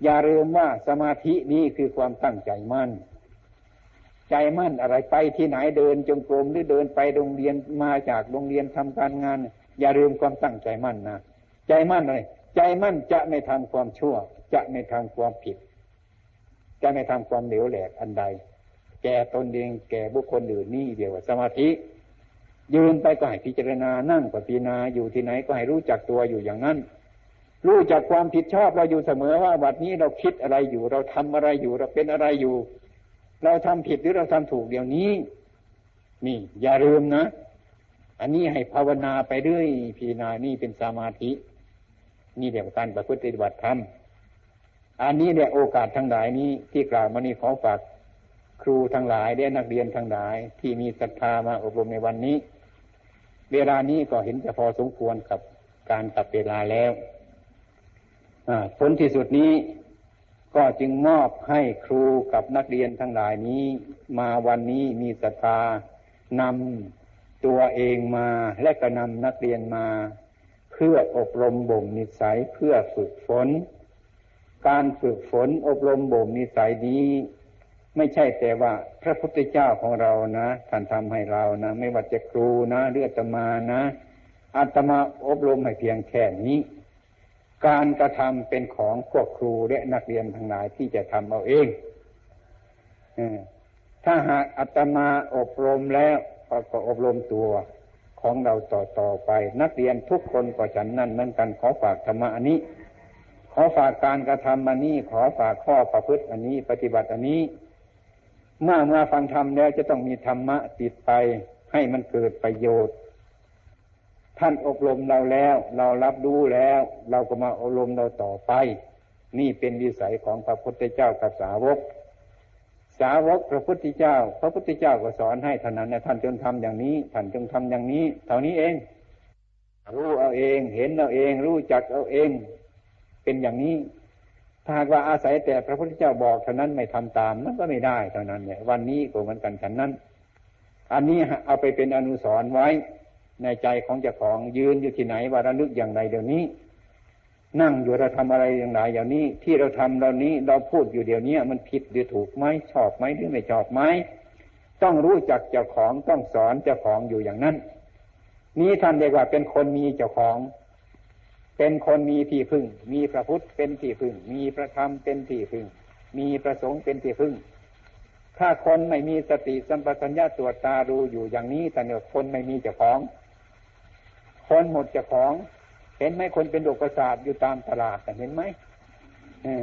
อย่าลืมว่าสมาธินี้คือความตั้งใจมั่น ใจมั่นอะไรไปที่ไหนเดินจงกรมหรือเดินไปโรงเรียนมาจากโรงเรียนทำการงาน อย่าลืมความตั้งใจมั่นนะใจมั่นเลยใจมั่นจะไม่ทำความชั่ว จะไม่ทำความผิด จะไม่ทำความเหลวแหลกอันใด แก่ตนเองแก่บุคคลอื่นนี่เดียวสมาธิยืนไปก็ให้พิจารณานั่งก็พิจารณาอยู่ที่ไหนก็ให้รู้จักตัวอยู่อย่างนั้น รู้จักความผิดชอบเราอยู่เสมอว่าบัดนี้เราคิดอะไรอยู่ เราทำอะไรอยู่เราเป็นอะไรอยู่ เราทำผิดหรือเราทำถูกเดี๋ยวนี้ นี่ อย่าลืมนะ อันนี้ให้ภาวนาไปเรื่อยพิจารณานี่เป็นสมาธิ นี่เรียกการประพฤติปฏิบัติธรรมอันนี้เนี่ยโอกาสทั้งหลายนี้ที่กล่าวมานี่ขอฝากครูทั้งหลายและนักเรียนทั้งหลาย ที่มีศรัทธามาอบรมในวันนี้ เวลานี้ก็เห็นจะพอสมควรกับการตัดเวลาแล้ว ผลที่สุดนี้ก็จึงมอบให้ครูกับนักเรียนทั้งหลายนี้ มาวันนี้มีศรัทธานำตัวเองมาและก็นำนักเรียนมา เพื่ออบรมบ่มนิสัยเพื่อฝึกฝน การฝึกฝนอบรมบ่มนิสัยนี้ ไม่ใช่แต่ว่าพระพุทธเจ้าของเรานะท่านทำให้เรานะ ไม่ว่าจะครูนะเรือตมานะอาตมาอบรมให้เพียงแค่นี้ การกระทำเป็นของพวกครูและนักเรียนทั้งหลายที่จะทำเอาเองถ้าหากอาตมาอบรมแล้วก็อบรมตัวของเราต่อต่อไป นักเรียนทุกคนก็ฉันนั่นเหมือนกันขอฝากธรรมะอันนี้ ขอฝากการกระทำอันนี้ ขอฝากข้อประพฤติอันนี้ ปฏิบัติอันนี้ เมื่อมาฟังธรรมแล้วจะต้องมีธรรมะติดไปให้มันเกิดประโยชน์ ท่านอบรมเราแล้ว เรารับรู้แล้ว เราก็มาอบรมเราต่อไป นี่เป็นวิสัยของพระพุทธเจ้ากับสาวก สาวกพระพุทธเจ้า พระพุทธเจ้าก็สอนให้ท่านนั้นท่านจงทำอย่างนี้ท่านจงทำอย่างนี้ เท่านี้เอง รู้เอาเองเห็นเอาเอง รู้จักเอาเอง เป็นอย่างนี้ถ้าว่าอาศัยแต่พระพุทธเจ้าบอกเท่านั้นไม่ทำตามมันก็ไม่ได้เท่านั้นเนี่ยวันนี้ก็เหมือนกันฉันนั้น อันนี้เอาไปเป็นอนุสรณ์ไว้ ในใจของเจ้าของยืนอยู่ที่ไหนว่าระลึกอย่างไรเดี๋ยวนี้ นั่งอยู่เราทำอะไรอย่างไรอย่างนี้ ที่เราทำเรานี้เราพูดอยู่เดี๋ยวนี้มันผิดหรือถูกไหมชอบไหมหรือไม่ชอบไหมต้องรู้จักเจ้าของต้องสอนเจ้าของอยู่อย่างนั้น นี้ท่านเรียกว่าเป็นคนมีเจ้าของ เป็นคนมีที่พึ่ง มีพระพุทธเป็นที่พึ่ง มีพระธรรมเป็นที่พึ่ง มีพระสงฆ์เป็นที่พึ่ง ถ้าคนไม่มีสติสัมปชัญญะตรวจตาดูอยู่อย่างนี้แต่เนี่ยคนไม่มีเจ้าของ คนหมดจ้าของ เห็นไหมคนเป็นโรคประสาทอยู่ตามตลาดเห็นไหม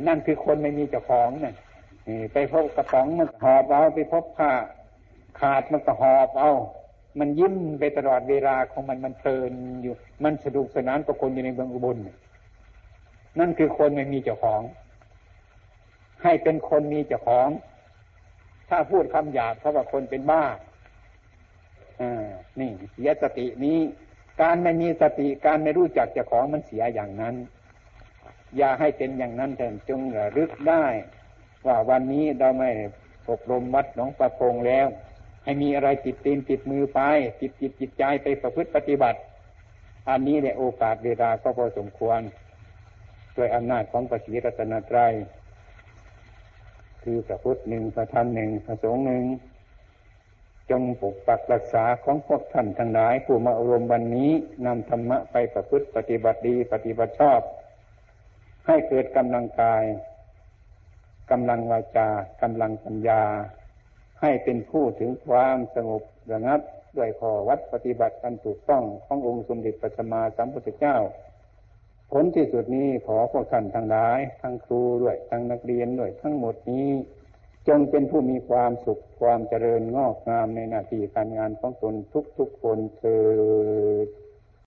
นั่นคือคนไม่มีเจ้าของนี่ไปพบกระป๋องมันหอบเอาไปพบผ้าขาดมันก็หอบเอา มันยิ้มไปตลอดเวลาของมันมันเพลินอยู่ มันสนุกสนานกับคนอยู่ในเมืองอุบลนั่นคือคนไม่มีเจ้าของ ให้เป็นคนมีเจ้าของ ถ้าพูดคำหยาบเขาะว่าคนเป็นบ้าอ่านี่เสียสตินี้ การไม่มีสติการไม่รู้จักเจ้าของมันเสียอย่างนั้น อย่าให้เป็นอย่างนั้นเถิดจงระลึกได้ ว่าวันนี้เราไม่อบรมวัดหนองประพงแล้ว ให้มีอะไรติดตีนติดมือไปติดจิตจิตใจไปประพฤติปฏิบัติ อันนี้เนี่ยโอกาสเวลาก็พอสมควรด้วยอำนาจของปฏิรัตนตรัยคือพระพุทธหนึ่งพระธรรมหนึ่งพระสงฆ์หนึ่ง จงปกปักรักษาของพวกท่านทั้งหลายผู้มาอบรมวันนี้นำธรรมะไปประพฤติปฏิบัติดีปฏิบัติชอบ ให้เกิดกำลังกายกำลังวาจากำลังปัญญา ให้เป็นผู้ถึงความสงบระงับด้วยข้อวัดปฏิบัติกันถูกต้องขององค์สมเด็จพระสัมมาสัมพุทธเจ้า ผลที่สุดนี้ขอพวกท่านทั้งหลาย ทั้งครูด้วยทั้งนักเรียนด้วยทั้งหมดนี้ จงเป็นผู้มีความสุขความเจริญงอกงามในหน้าที่การงานของตนทุกๆคนเธอ